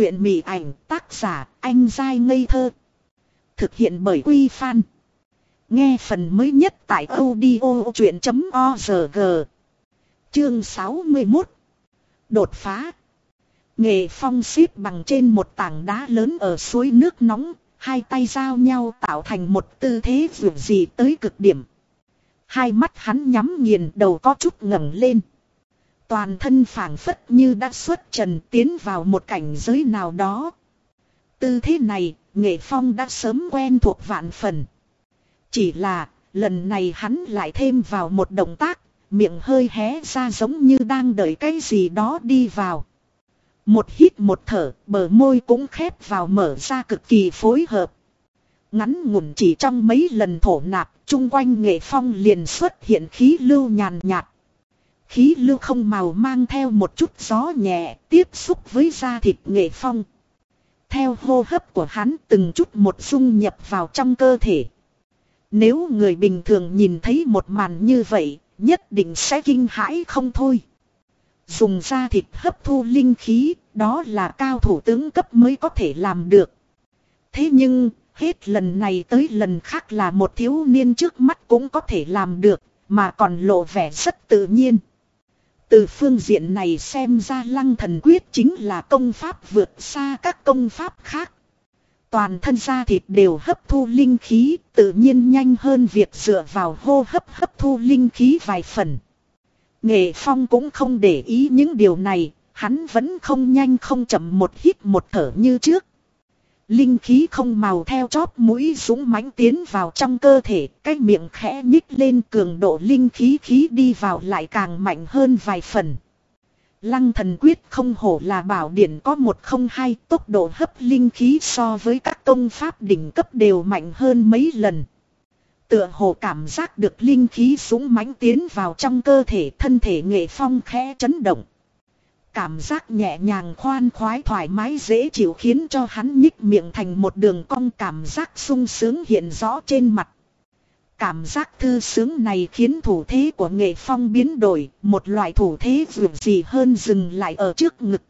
truyện mị ảnh tác giả anh dai ngây thơ. Thực hiện bởi Quy Phan. Nghe phần mới nhất tại audio chuyện.org. Chương 61. Đột phá. Nghệ phong xếp bằng trên một tảng đá lớn ở suối nước nóng, hai tay giao nhau tạo thành một tư thế vượt gì tới cực điểm. Hai mắt hắn nhắm nghiền đầu có chút ngẩng lên. Toàn thân phảng phất như đã xuất trần tiến vào một cảnh giới nào đó. Tư thế này, nghệ phong đã sớm quen thuộc vạn phần. Chỉ là, lần này hắn lại thêm vào một động tác, miệng hơi hé ra giống như đang đợi cái gì đó đi vào. Một hít một thở, bờ môi cũng khép vào mở ra cực kỳ phối hợp. Ngắn ngủn chỉ trong mấy lần thổ nạp, chung quanh nghệ phong liền xuất hiện khí lưu nhàn nhạt. Khí lưu không màu mang theo một chút gió nhẹ, tiếp xúc với da thịt nghệ phong. Theo hô hấp của hắn từng chút một dung nhập vào trong cơ thể. Nếu người bình thường nhìn thấy một màn như vậy, nhất định sẽ kinh hãi không thôi. Dùng da thịt hấp thu linh khí, đó là cao thủ tướng cấp mới có thể làm được. Thế nhưng, hết lần này tới lần khác là một thiếu niên trước mắt cũng có thể làm được, mà còn lộ vẻ rất tự nhiên. Từ phương diện này xem ra lăng thần quyết chính là công pháp vượt xa các công pháp khác. Toàn thân da thịt đều hấp thu linh khí, tự nhiên nhanh hơn việc dựa vào hô hấp hấp thu linh khí vài phần. Nghệ Phong cũng không để ý những điều này, hắn vẫn không nhanh không chậm một hít một thở như trước. Linh khí không màu theo chóp mũi súng mãnh tiến vào trong cơ thể, cái miệng khẽ nhích lên cường độ linh khí khí đi vào lại càng mạnh hơn vài phần. Lăng thần quyết không hổ là bảo điển có một không hai tốc độ hấp linh khí so với các công pháp đỉnh cấp đều mạnh hơn mấy lần. Tựa hồ cảm giác được linh khí súng mãnh tiến vào trong cơ thể thân thể nghệ phong khẽ chấn động. Cảm giác nhẹ nhàng khoan khoái thoải mái dễ chịu khiến cho hắn nhích miệng thành một đường cong cảm giác sung sướng hiện rõ trên mặt. Cảm giác thư sướng này khiến thủ thế của nghệ phong biến đổi, một loại thủ thế vượt gì hơn dừng lại ở trước ngực.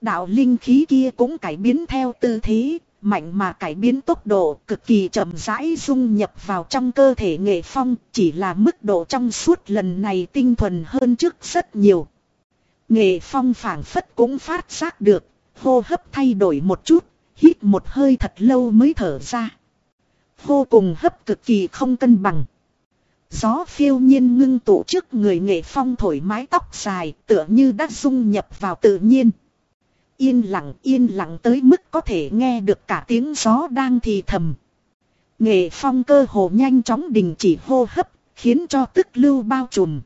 Đạo linh khí kia cũng cải biến theo tư thế, mạnh mà cải biến tốc độ cực kỳ chậm rãi dung nhập vào trong cơ thể nghệ phong, chỉ là mức độ trong suốt lần này tinh thuần hơn trước rất nhiều. Nghệ phong phảng phất cũng phát giác được, hô hấp thay đổi một chút, hít một hơi thật lâu mới thở ra. Vô cùng hấp cực kỳ không cân bằng. Gió phiêu nhiên ngưng tụ trước người nghệ phong thổi mái tóc dài tựa như đã dung nhập vào tự nhiên. Yên lặng yên lặng tới mức có thể nghe được cả tiếng gió đang thì thầm. Nghệ phong cơ hồ nhanh chóng đình chỉ hô hấp, khiến cho tức lưu bao trùm.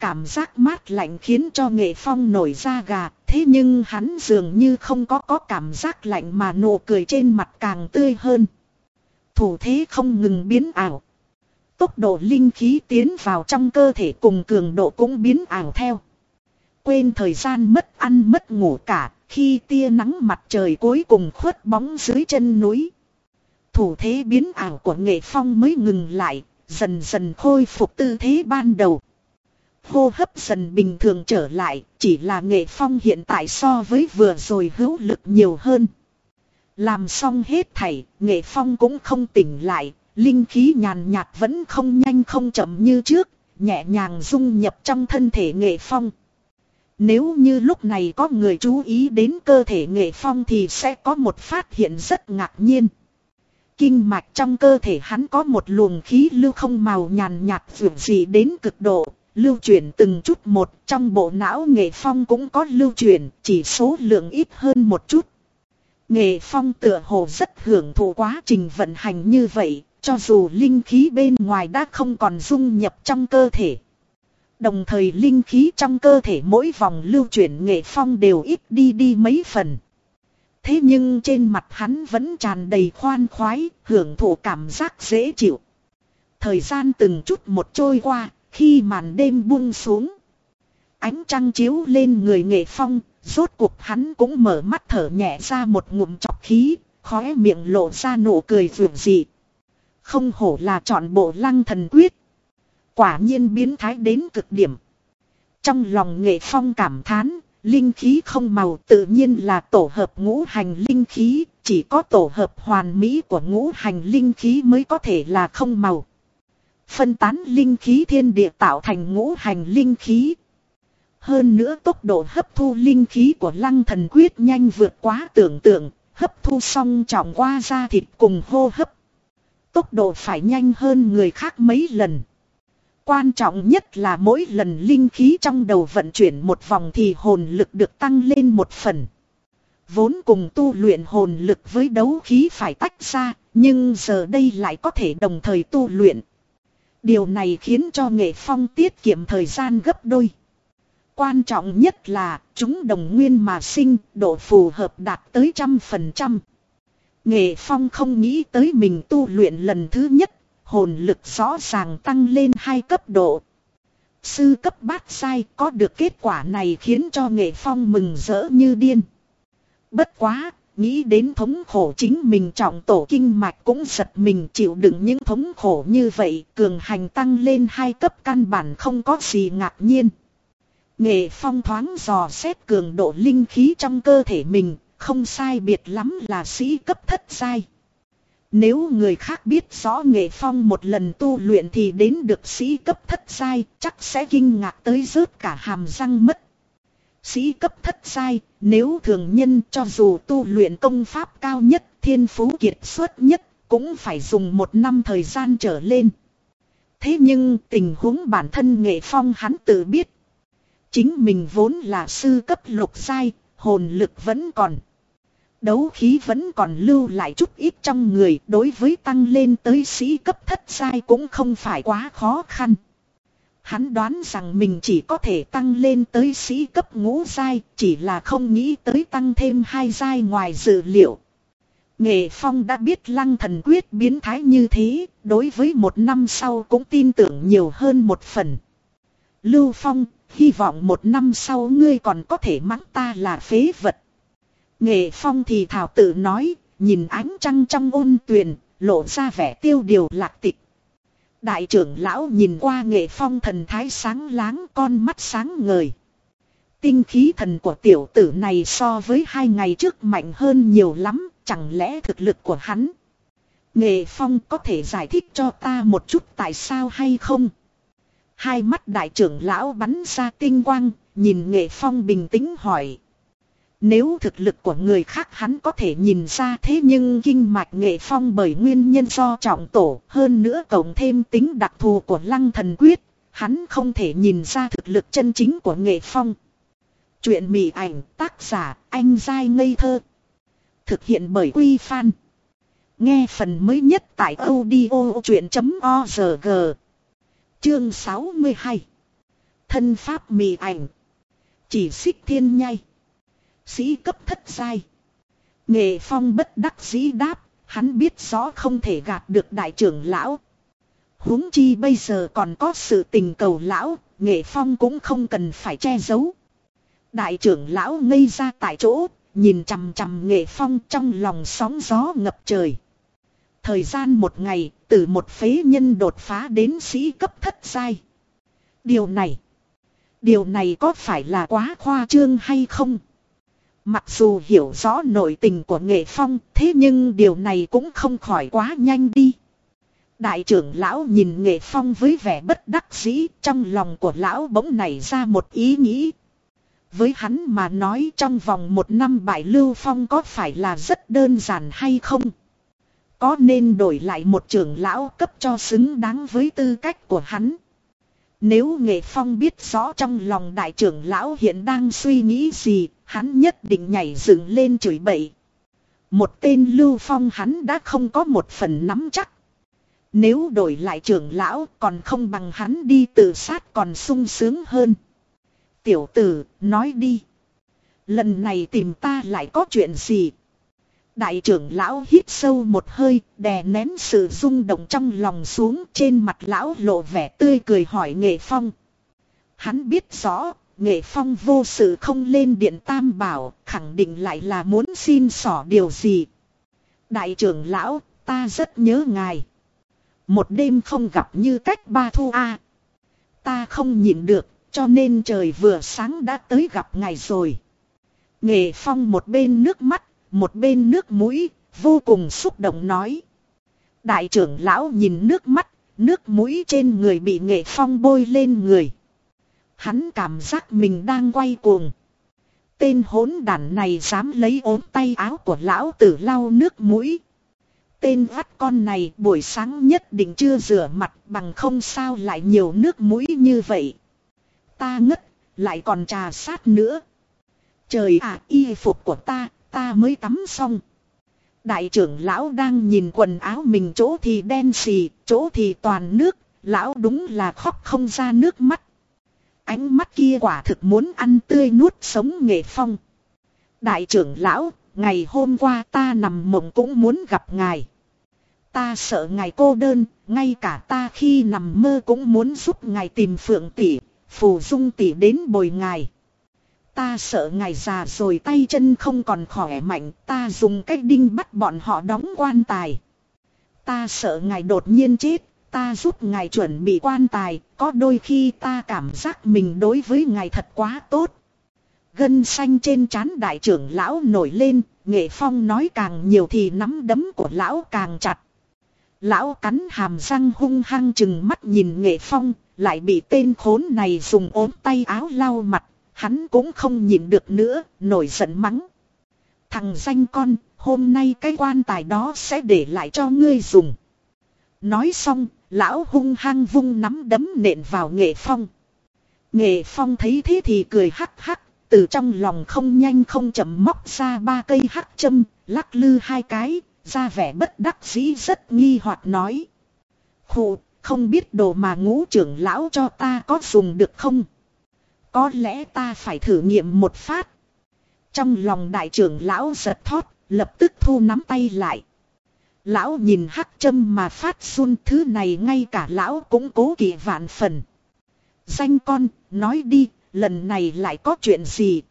Cảm giác mát lạnh khiến cho nghệ phong nổi da gà, thế nhưng hắn dường như không có có cảm giác lạnh mà nụ cười trên mặt càng tươi hơn. Thủ thế không ngừng biến ảo. Tốc độ linh khí tiến vào trong cơ thể cùng cường độ cũng biến ảo theo. Quên thời gian mất ăn mất ngủ cả, khi tia nắng mặt trời cuối cùng khuất bóng dưới chân núi. Thủ thế biến ảo của nghệ phong mới ngừng lại, dần dần khôi phục tư thế ban đầu. Hô hấp dần bình thường trở lại, chỉ là nghệ phong hiện tại so với vừa rồi hữu lực nhiều hơn. Làm xong hết thảy, nghệ phong cũng không tỉnh lại, linh khí nhàn nhạt vẫn không nhanh không chậm như trước, nhẹ nhàng dung nhập trong thân thể nghệ phong. Nếu như lúc này có người chú ý đến cơ thể nghệ phong thì sẽ có một phát hiện rất ngạc nhiên. Kinh mạch trong cơ thể hắn có một luồng khí lưu không màu nhàn nhạt vượt gì đến cực độ, lưu truyền từng chút một trong bộ não nghệ phong cũng có lưu truyền chỉ số lượng ít hơn một chút. Nghệ phong tựa hồ rất hưởng thụ quá trình vận hành như vậy, cho dù linh khí bên ngoài đã không còn dung nhập trong cơ thể. Đồng thời linh khí trong cơ thể mỗi vòng lưu chuyển nghệ phong đều ít đi đi mấy phần. Thế nhưng trên mặt hắn vẫn tràn đầy khoan khoái, hưởng thụ cảm giác dễ chịu. Thời gian từng chút một trôi qua, khi màn đêm buông xuống. Ánh trăng chiếu lên người nghệ phong, rốt cuộc hắn cũng mở mắt thở nhẹ ra một ngụm chọc khí, khóe miệng lộ ra nụ cười vượt dị. Không hổ là chọn bộ lăng thần quyết. Quả nhiên biến thái đến cực điểm. Trong lòng nghệ phong cảm thán, Linh khí không màu tự nhiên là tổ hợp ngũ hành linh khí, chỉ có tổ hợp hoàn mỹ của ngũ hành linh khí mới có thể là không màu. Phân tán linh khí thiên địa tạo thành ngũ hành linh khí. Hơn nữa tốc độ hấp thu linh khí của lăng thần quyết nhanh vượt quá tưởng tượng, hấp thu xong trọng qua da thịt cùng hô hấp. Tốc độ phải nhanh hơn người khác mấy lần. Quan trọng nhất là mỗi lần linh khí trong đầu vận chuyển một vòng thì hồn lực được tăng lên một phần. Vốn cùng tu luyện hồn lực với đấu khí phải tách ra, nhưng giờ đây lại có thể đồng thời tu luyện. Điều này khiến cho nghệ phong tiết kiệm thời gian gấp đôi. Quan trọng nhất là chúng đồng nguyên mà sinh, độ phù hợp đạt tới trăm phần trăm. Nghệ phong không nghĩ tới mình tu luyện lần thứ nhất hồn lực rõ ràng tăng lên hai cấp độ. Sư cấp bát sai có được kết quả này khiến cho nghệ phong mừng rỡ như điên. Bất quá, nghĩ đến thống khổ chính mình trọng tổ kinh mạch cũng giật mình chịu đựng những thống khổ như vậy, cường hành tăng lên hai cấp căn bản không có gì ngạc nhiên. Nghệ phong thoáng dò xét cường độ linh khí trong cơ thể mình, không sai biệt lắm là sĩ cấp thất sai. Nếu người khác biết rõ nghệ phong một lần tu luyện thì đến được sĩ cấp thất sai chắc sẽ kinh ngạc tới rớt cả hàm răng mất. Sĩ cấp thất sai, nếu thường nhân cho dù tu luyện công pháp cao nhất, thiên phú kiệt xuất nhất, cũng phải dùng một năm thời gian trở lên. Thế nhưng tình huống bản thân nghệ phong hắn tự biết. Chính mình vốn là sư cấp lục sai, hồn lực vẫn còn. Đấu khí vẫn còn lưu lại chút ít trong người đối với tăng lên tới sĩ cấp thất sai cũng không phải quá khó khăn. Hắn đoán rằng mình chỉ có thể tăng lên tới sĩ cấp ngũ giai chỉ là không nghĩ tới tăng thêm hai giai ngoài dự liệu. Nghệ Phong đã biết lăng thần quyết biến thái như thế, đối với một năm sau cũng tin tưởng nhiều hơn một phần. Lưu Phong, hy vọng một năm sau ngươi còn có thể mắng ta là phế vật. Nghệ phong thì thảo tự nói, nhìn ánh trăng trong ôn tuyền, lộ ra vẻ tiêu điều lạc tịch. Đại trưởng lão nhìn qua nghệ phong thần thái sáng láng con mắt sáng ngời. Tinh khí thần của tiểu tử này so với hai ngày trước mạnh hơn nhiều lắm, chẳng lẽ thực lực của hắn. Nghệ phong có thể giải thích cho ta một chút tại sao hay không? Hai mắt đại trưởng lão bắn ra tinh quang, nhìn nghệ phong bình tĩnh hỏi. Nếu thực lực của người khác hắn có thể nhìn ra thế nhưng kinh mạch nghệ phong bởi nguyên nhân do trọng tổ hơn nữa cộng thêm tính đặc thù của lăng thần quyết, hắn không thể nhìn ra thực lực chân chính của nghệ phong. Chuyện mị ảnh tác giả anh dai ngây thơ. Thực hiện bởi Quy Phan. Nghe phần mới nhất tại audio chuyện.org. Chương 62. Thân pháp mị ảnh. Chỉ xích thiên nhai. Sĩ cấp thất sai, Nghệ phong bất đắc dĩ đáp, hắn biết rõ không thể gạt được đại trưởng lão. huống chi bây giờ còn có sự tình cầu lão, nghệ phong cũng không cần phải che giấu. Đại trưởng lão ngây ra tại chỗ, nhìn chằm chằm nghệ phong trong lòng sóng gió ngập trời. Thời gian một ngày, từ một phế nhân đột phá đến sĩ cấp thất sai, Điều này, điều này có phải là quá khoa trương hay không? Mặc dù hiểu rõ nội tình của nghệ phong, thế nhưng điều này cũng không khỏi quá nhanh đi. Đại trưởng lão nhìn nghệ phong với vẻ bất đắc dĩ, trong lòng của lão bỗng nảy ra một ý nghĩ. Với hắn mà nói trong vòng một năm bại lưu phong có phải là rất đơn giản hay không? Có nên đổi lại một trưởng lão cấp cho xứng đáng với tư cách của hắn? Nếu nghệ phong biết rõ trong lòng đại trưởng lão hiện đang suy nghĩ gì, hắn nhất định nhảy dựng lên chửi bậy. Một tên lưu phong hắn đã không có một phần nắm chắc. Nếu đổi lại trưởng lão còn không bằng hắn đi tự sát còn sung sướng hơn. Tiểu tử, nói đi. Lần này tìm ta lại có chuyện gì? Đại trưởng lão hít sâu một hơi, đè nén sự rung động trong lòng xuống trên mặt lão lộ vẻ tươi cười hỏi nghệ phong. Hắn biết rõ, nghệ phong vô sự không lên điện tam bảo, khẳng định lại là muốn xin xỏ điều gì. Đại trưởng lão, ta rất nhớ ngài. Một đêm không gặp như cách ba thu a Ta không nhịn được, cho nên trời vừa sáng đã tới gặp ngài rồi. Nghệ Phong một bên nước mắt, một bên nước mũi, vô cùng xúc động nói. Đại trưởng lão nhìn nước mắt, nước mũi trên người bị Nghệ Phong bôi lên người. Hắn cảm giác mình đang quay cuồng. Tên hỗn đản này dám lấy ốm tay áo của lão tử lau nước mũi. Tên vắt con này buổi sáng nhất định chưa rửa mặt bằng không sao lại nhiều nước mũi như vậy. Ta ngất, lại còn trà sát nữa. Trời ạ, y phục của ta, ta mới tắm xong. Đại trưởng lão đang nhìn quần áo mình chỗ thì đen xì, chỗ thì toàn nước, lão đúng là khóc không ra nước mắt. Ánh mắt kia quả thực muốn ăn tươi nuốt sống nghệ phong. Đại trưởng lão, ngày hôm qua ta nằm mộng cũng muốn gặp ngài. Ta sợ ngài cô đơn, ngay cả ta khi nằm mơ cũng muốn giúp ngài tìm phượng tỷ, phù dung tỷ đến bồi ngài. Ta sợ ngài già rồi tay chân không còn khỏe mạnh, ta dùng cách đinh bắt bọn họ đóng quan tài. Ta sợ ngài đột nhiên chết, ta giúp ngài chuẩn bị quan tài, có đôi khi ta cảm giác mình đối với ngài thật quá tốt. Gân xanh trên trán đại trưởng lão nổi lên, nghệ phong nói càng nhiều thì nắm đấm của lão càng chặt. Lão cắn hàm răng hung hăng chừng mắt nhìn nghệ phong, lại bị tên khốn này dùng ốm tay áo lau mặt, hắn cũng không nhìn được nữa, nổi giận mắng. Thằng danh con, hôm nay cái quan tài đó sẽ để lại cho ngươi dùng. Nói xong, lão hung hăng vung nắm đấm nện vào nghệ phong. Nghệ phong thấy thế thì cười hắc hắc, từ trong lòng không nhanh không chậm móc ra ba cây hắc châm, lắc lư hai cái, ra vẻ bất đắc dĩ rất nghi hoặc nói. Khụ, không biết đồ mà ngũ trưởng lão cho ta có dùng được không? Có lẽ ta phải thử nghiệm một phát. Trong lòng đại trưởng lão giật thót, lập tức thu nắm tay lại. Lão nhìn hắc châm mà phát run thứ này ngay cả lão cũng cố kỵ vạn phần. Danh con, nói đi, lần này lại có chuyện gì?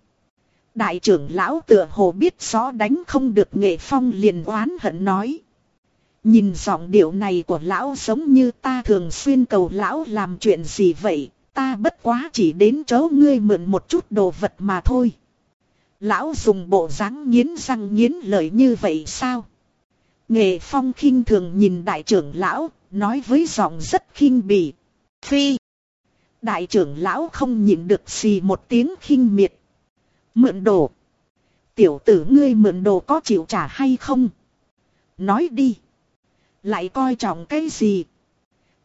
Đại trưởng lão tựa hồ biết rõ đánh không được nghệ phong liền oán hận nói. Nhìn giọng điệu này của lão giống như ta thường xuyên cầu lão làm chuyện gì vậy, ta bất quá chỉ đến chỗ ngươi mượn một chút đồ vật mà thôi. Lão dùng bộ dáng nghiến răng nghiến lợi như vậy sao? Nghệ phong khinh thường nhìn đại trưởng lão, nói với giọng rất khinh bỉ. Phi! Đại trưởng lão không nhịn được xì một tiếng khinh miệt. Mượn đồ! Tiểu tử ngươi mượn đồ có chịu trả hay không? Nói đi! Lại coi trọng cái gì?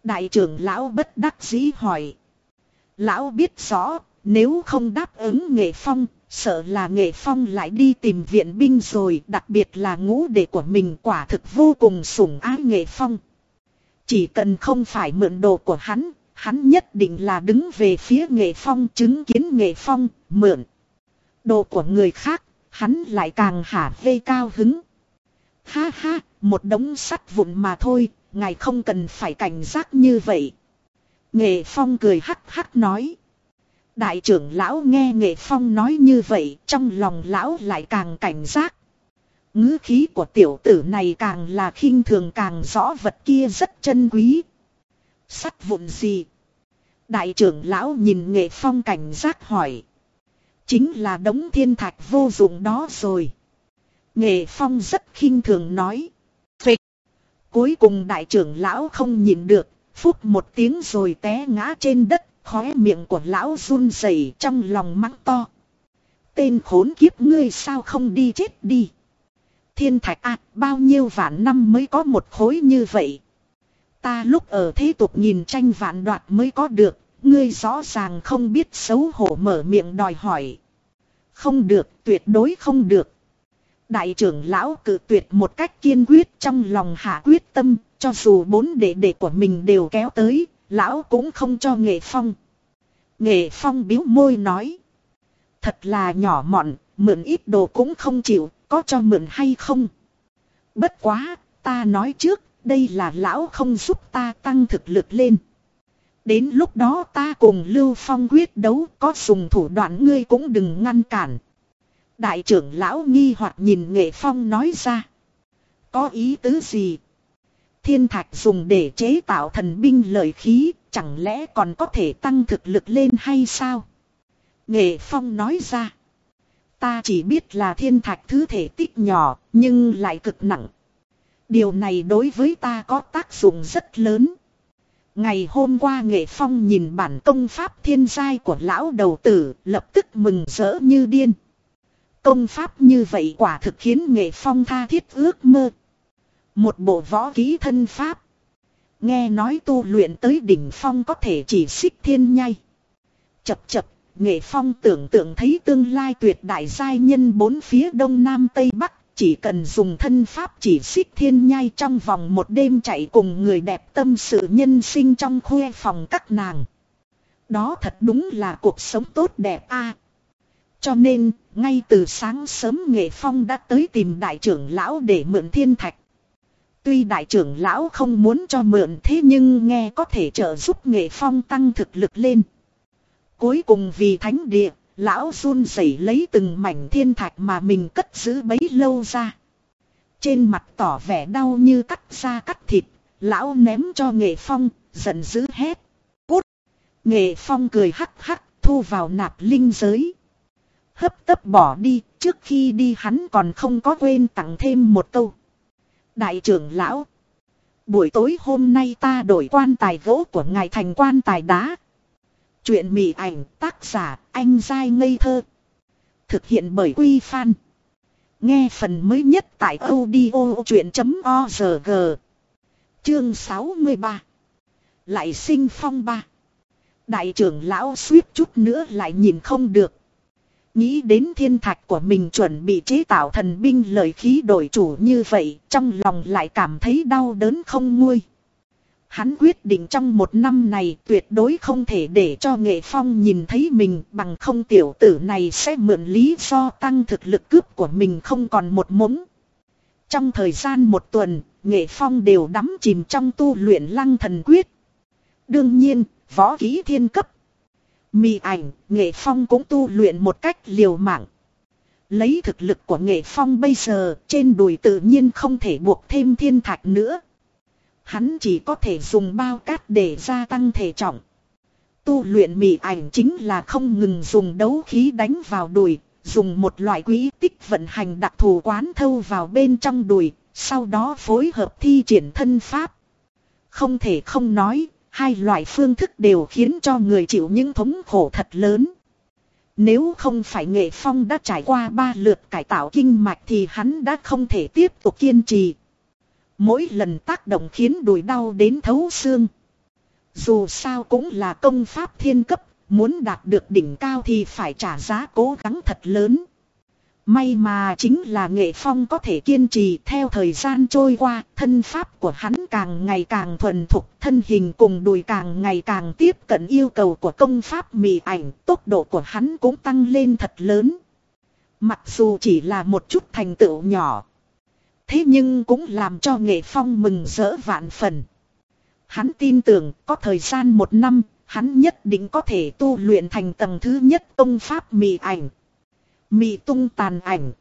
Đại trưởng lão bất đắc dĩ hỏi. Lão biết rõ, nếu không đáp ứng nghệ phong, sợ là nghệ phong lại đi tìm viện binh rồi, đặc biệt là ngũ đệ của mình quả thực vô cùng sủng ái nghệ phong. Chỉ cần không phải mượn đồ của hắn, hắn nhất định là đứng về phía nghệ phong chứng kiến nghệ phong, mượn. Đồ của người khác, hắn lại càng hả vê cao hứng. Ha ha, một đống sắt vụn mà thôi, ngài không cần phải cảnh giác như vậy. Nghệ phong cười hắc hắc nói. Đại trưởng lão nghe Nghệ Phong nói như vậy, trong lòng lão lại càng cảnh giác. ngữ khí của tiểu tử này càng là khinh thường càng rõ vật kia rất chân quý. Sắt vụn gì? Đại trưởng lão nhìn Nghệ Phong cảnh giác hỏi. Chính là đống thiên thạch vô dụng đó rồi. Nghệ Phong rất khinh thường nói. Phịch. Cuối cùng đại trưởng lão không nhìn được, phút một tiếng rồi té ngã trên đất. Khóe miệng của lão run rẩy trong lòng mắng to. Tên khốn kiếp ngươi sao không đi chết đi. Thiên thạch à, bao nhiêu vạn năm mới có một khối như vậy. Ta lúc ở thế tục nhìn tranh vạn đoạt mới có được, ngươi rõ ràng không biết xấu hổ mở miệng đòi hỏi. Không được, tuyệt đối không được. Đại trưởng lão cự tuyệt một cách kiên quyết trong lòng hạ quyết tâm, cho dù bốn đệ đệ của mình đều kéo tới, Lão cũng không cho nghệ phong. Nghệ phong biếu môi nói. Thật là nhỏ mọn, mượn ít đồ cũng không chịu, có cho mượn hay không? Bất quá, ta nói trước, đây là lão không giúp ta tăng thực lực lên. Đến lúc đó ta cùng Lưu Phong quyết đấu có dùng thủ đoạn ngươi cũng đừng ngăn cản. Đại trưởng lão nghi hoặc nhìn nghệ phong nói ra. Có ý tứ gì? Thiên thạch dùng để chế tạo thần binh lợi khí, chẳng lẽ còn có thể tăng thực lực lên hay sao? Nghệ Phong nói ra. Ta chỉ biết là thiên thạch thứ thể tích nhỏ, nhưng lại cực nặng. Điều này đối với ta có tác dụng rất lớn. Ngày hôm qua Nghệ Phong nhìn bản công pháp thiên giai của lão đầu tử, lập tức mừng rỡ như điên. Công pháp như vậy quả thực khiến Nghệ Phong tha thiết ước mơ. Một bộ võ ký thân pháp. Nghe nói tu luyện tới đỉnh phong có thể chỉ xích thiên nhai. Chập chập, Nghệ Phong tưởng tượng thấy tương lai tuyệt đại giai nhân bốn phía đông nam tây bắc chỉ cần dùng thân pháp chỉ xích thiên nhai trong vòng một đêm chạy cùng người đẹp tâm sự nhân sinh trong khuê phòng các nàng. Đó thật đúng là cuộc sống tốt đẹp a. cho nên, ngay từ sáng sớm Nghệ Phong đã tới tìm đại trưởng lão để mượn thiên thạch. Tuy đại trưởng lão không muốn cho mượn thế nhưng nghe có thể trợ giúp Nghệ Phong tăng thực lực lên. Cuối cùng vì thánh địa, Lão run rẩy lấy từng mảnh thiên thạch mà mình cất giữ bấy lâu ra. Trên mặt tỏ vẻ đau như cắt da cắt thịt, lão ném cho nghệ phong, giận dữ hét. Cút! Nghệ phong cười hắc hắc, thu vào nạp linh giới. Hấp tấp bỏ đi, trước khi đi hắn còn không có quên tặng thêm một câu. Đại trưởng lão! Buổi tối hôm nay ta đổi quan tài gỗ của ngài thành quan tài đá. Chuyện mị ảnh, tác giả, anh dai ngây thơ. Thực hiện bởi Quy Phan. Nghe phần mới nhất tại audio chuyện.org. Chương 63. Lại sinh phong ba. Đại trưởng lão suýt chút nữa lại nhìn không được. Nghĩ đến thiên thạch của mình chuẩn bị chế tạo thần binh lời khí đổi chủ như vậy, trong lòng lại cảm thấy đau đớn không nguôi. Hắn quyết định trong một năm này tuyệt đối không thể để cho nghệ phong nhìn thấy mình bằng không tiểu tử này sẽ mượn lý do tăng thực lực cướp của mình không còn một mống. Trong thời gian một tuần, nghệ phong đều đắm chìm trong tu luyện lăng thần quyết. Đương nhiên, võ khí thiên cấp. Mì ảnh, nghệ phong cũng tu luyện một cách liều mạng. Lấy thực lực của nghệ phong bây giờ, trên đùi tự nhiên không thể buộc thêm thiên thạch nữa. Hắn chỉ có thể dùng bao cát để gia tăng thể trọng. Tu luyện mì ảnh chính là không ngừng dùng đấu khí đánh vào đùi, dùng một loại quỹ tích vận hành đặc thù quán thâu vào bên trong đùi, sau đó phối hợp thi triển thân pháp. Không thể không nói, hai loại phương thức đều khiến cho người chịu những thống khổ thật lớn. Nếu không phải nghệ phong đã trải qua ba lượt cải tạo kinh mạch thì hắn đã không thể tiếp tục kiên trì. Mỗi lần tác động khiến đùi đau đến thấu xương. Dù sao cũng là công pháp thiên cấp, muốn đạt được đỉnh cao thì phải trả giá cố gắng thật lớn. May mà chính là nghệ phong có thể kiên trì theo thời gian trôi qua, thân pháp của hắn càng ngày càng thuần thục, thân hình cùng đùi càng ngày càng tiếp cận yêu cầu của công pháp mì ảnh, tốc độ của hắn cũng tăng lên thật lớn. Mặc dù chỉ là một chút thành tựu nhỏ, Thế nhưng cũng làm cho nghệ phong mừng rỡ vạn phần. Hắn tin tưởng có thời gian một năm, hắn nhất định có thể tu luyện thành tầng thứ nhất công pháp mì ảnh. Mì tung tàn ảnh.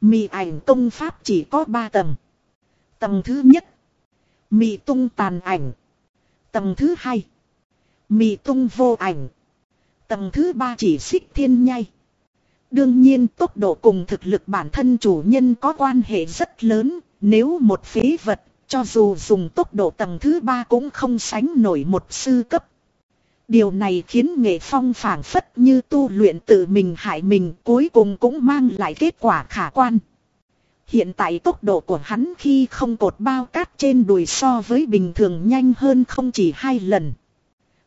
Mì ảnh công pháp chỉ có ba tầng. Tầng thứ nhất. Mì tung tàn ảnh. Tầng thứ hai. Mì tung vô ảnh. Tầng thứ ba chỉ xích thiên nhai. Đương nhiên tốc độ cùng thực lực bản thân chủ nhân có quan hệ rất lớn, nếu một phế vật, cho dù dùng tốc độ tầng thứ ba cũng không sánh nổi một sư cấp. Điều này khiến nghệ phong phảng phất như tu luyện tự mình hại mình cuối cùng cũng mang lại kết quả khả quan. Hiện tại tốc độ của hắn khi không cột bao cát trên đùi so với bình thường nhanh hơn không chỉ hai lần.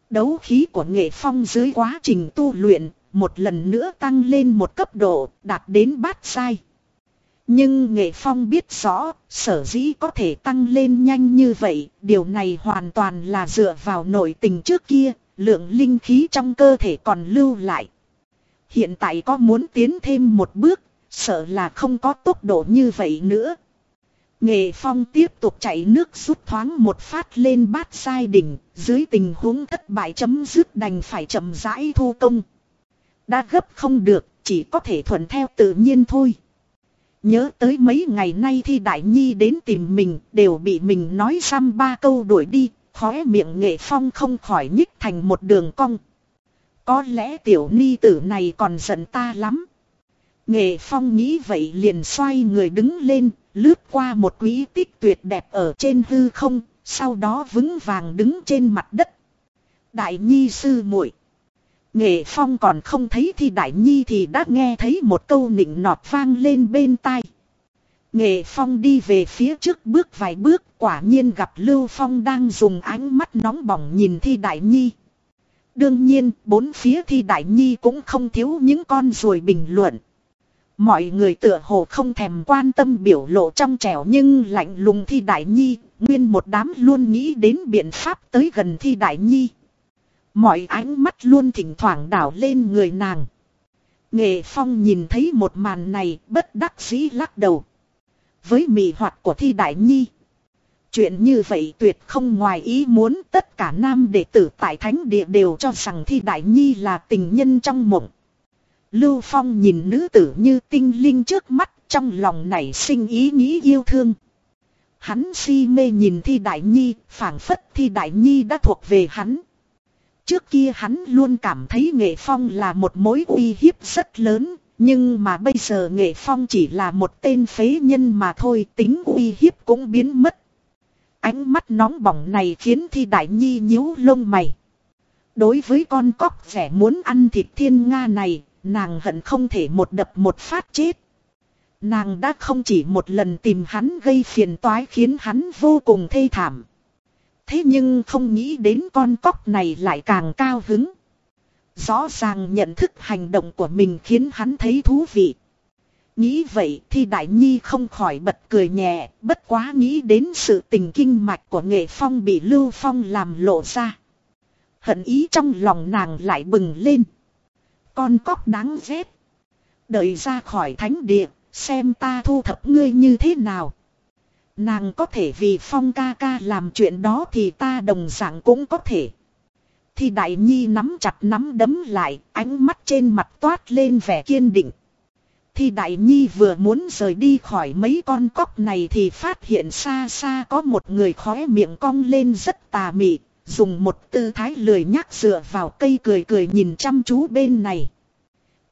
Đấu khí của nghệ phong dưới quá trình tu luyện một lần nữa tăng lên một cấp độ, đạt đến bát sai. Nhưng Nghệ Phong biết rõ, sở dĩ có thể tăng lên nhanh như vậy, điều này hoàn toàn là dựa vào nội tình trước kia, lượng linh khí trong cơ thể còn lưu lại. Hiện tại có muốn tiến thêm một bước, sợ là không có tốc độ như vậy nữa. Nghệ Phong tiếp tục chạy nước rút thoáng một phát lên bát sai đỉnh, dưới tình huống thất bại chấm dứt đành phải chậm rãi thu công. Đã gấp không được, chỉ có thể thuận theo tự nhiên thôi. Nhớ tới mấy ngày nay thì Đại Nhi đến tìm mình, đều bị mình nói xăm ba câu đuổi đi, khóe miệng nghệ phong không khỏi nhích thành một đường cong. Có lẽ tiểu ni tử này còn giận ta lắm. Nghệ phong nghĩ vậy liền xoay người đứng lên, lướt qua một quý tích tuyệt đẹp ở trên hư không, sau đó vững vàng đứng trên mặt đất. Đại nhi sư muội Nghệ phong còn không thấy thì đại nhi thì đã nghe thấy một câu nịnh nọt vang lên bên tai. Nghệ phong đi về phía trước bước vài bước quả nhiên gặp Lưu Phong đang dùng ánh mắt nóng bỏng nhìn thi đại nhi. Đương nhiên bốn phía thi đại nhi cũng không thiếu những con ruồi bình luận. Mọi người tựa hồ không thèm quan tâm biểu lộ trong trẻo nhưng lạnh lùng thi đại nhi, nguyên một đám luôn nghĩ đến biện pháp tới gần thi đại nhi. Mọi ánh mắt luôn thỉnh thoảng đảo lên người nàng. Nghệ Phong nhìn thấy một màn này bất đắc dĩ lắc đầu. Với mị hoạt của thi đại nhi. Chuyện như vậy tuyệt không ngoài ý muốn tất cả nam đệ tử tại thánh địa đều cho rằng thi đại nhi là tình nhân trong mộng. Lưu Phong nhìn nữ tử như tinh linh trước mắt trong lòng nảy sinh ý nghĩ yêu thương. Hắn si mê nhìn thi đại nhi, phảng phất thi đại nhi đã thuộc về hắn. Trước kia hắn luôn cảm thấy nghệ phong là một mối uy hiếp rất lớn, nhưng mà bây giờ nghệ phong chỉ là một tên phế nhân mà thôi tính uy hiếp cũng biến mất. Ánh mắt nóng bỏng này khiến thi đại nhi nhíu lông mày. Đối với con cóc vẻ muốn ăn thịt thiên nga này, nàng hận không thể một đập một phát chết. Nàng đã không chỉ một lần tìm hắn gây phiền toái khiến hắn vô cùng thê thảm. Thế nhưng không nghĩ đến con cóc này lại càng cao hứng. Rõ ràng nhận thức hành động của mình khiến hắn thấy thú vị. Nghĩ vậy thì Đại Nhi không khỏi bật cười nhẹ, bất quá nghĩ đến sự tình kinh mạch của nghệ phong bị Lưu Phong làm lộ ra. Hận ý trong lòng nàng lại bừng lên. Con cóc đáng ghét. Đợi ra khỏi thánh địa, xem ta thu thập ngươi như thế nào. Nàng có thể vì phong ca ca làm chuyện đó thì ta đồng dạng cũng có thể. Thì đại nhi nắm chặt nắm đấm lại, ánh mắt trên mặt toát lên vẻ kiên định. Thì đại nhi vừa muốn rời đi khỏi mấy con cóc này thì phát hiện xa xa có một người khóe miệng cong lên rất tà mị, dùng một tư thái lười nhác dựa vào cây cười cười nhìn chăm chú bên này.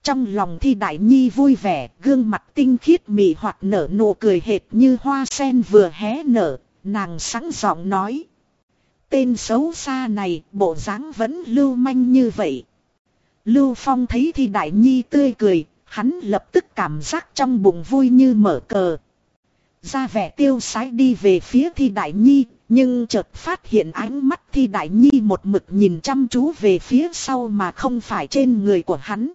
Trong lòng thi đại nhi vui vẻ, gương mặt tinh khiết mị hoặc nở nụ cười hệt như hoa sen vừa hé nở, nàng sẵn giọng nói. Tên xấu xa này, bộ dáng vẫn lưu manh như vậy. Lưu Phong thấy thì đại nhi tươi cười, hắn lập tức cảm giác trong bụng vui như mở cờ. Ra vẻ tiêu sái đi về phía thi đại nhi, nhưng chợt phát hiện ánh mắt thi đại nhi một mực nhìn chăm chú về phía sau mà không phải trên người của hắn.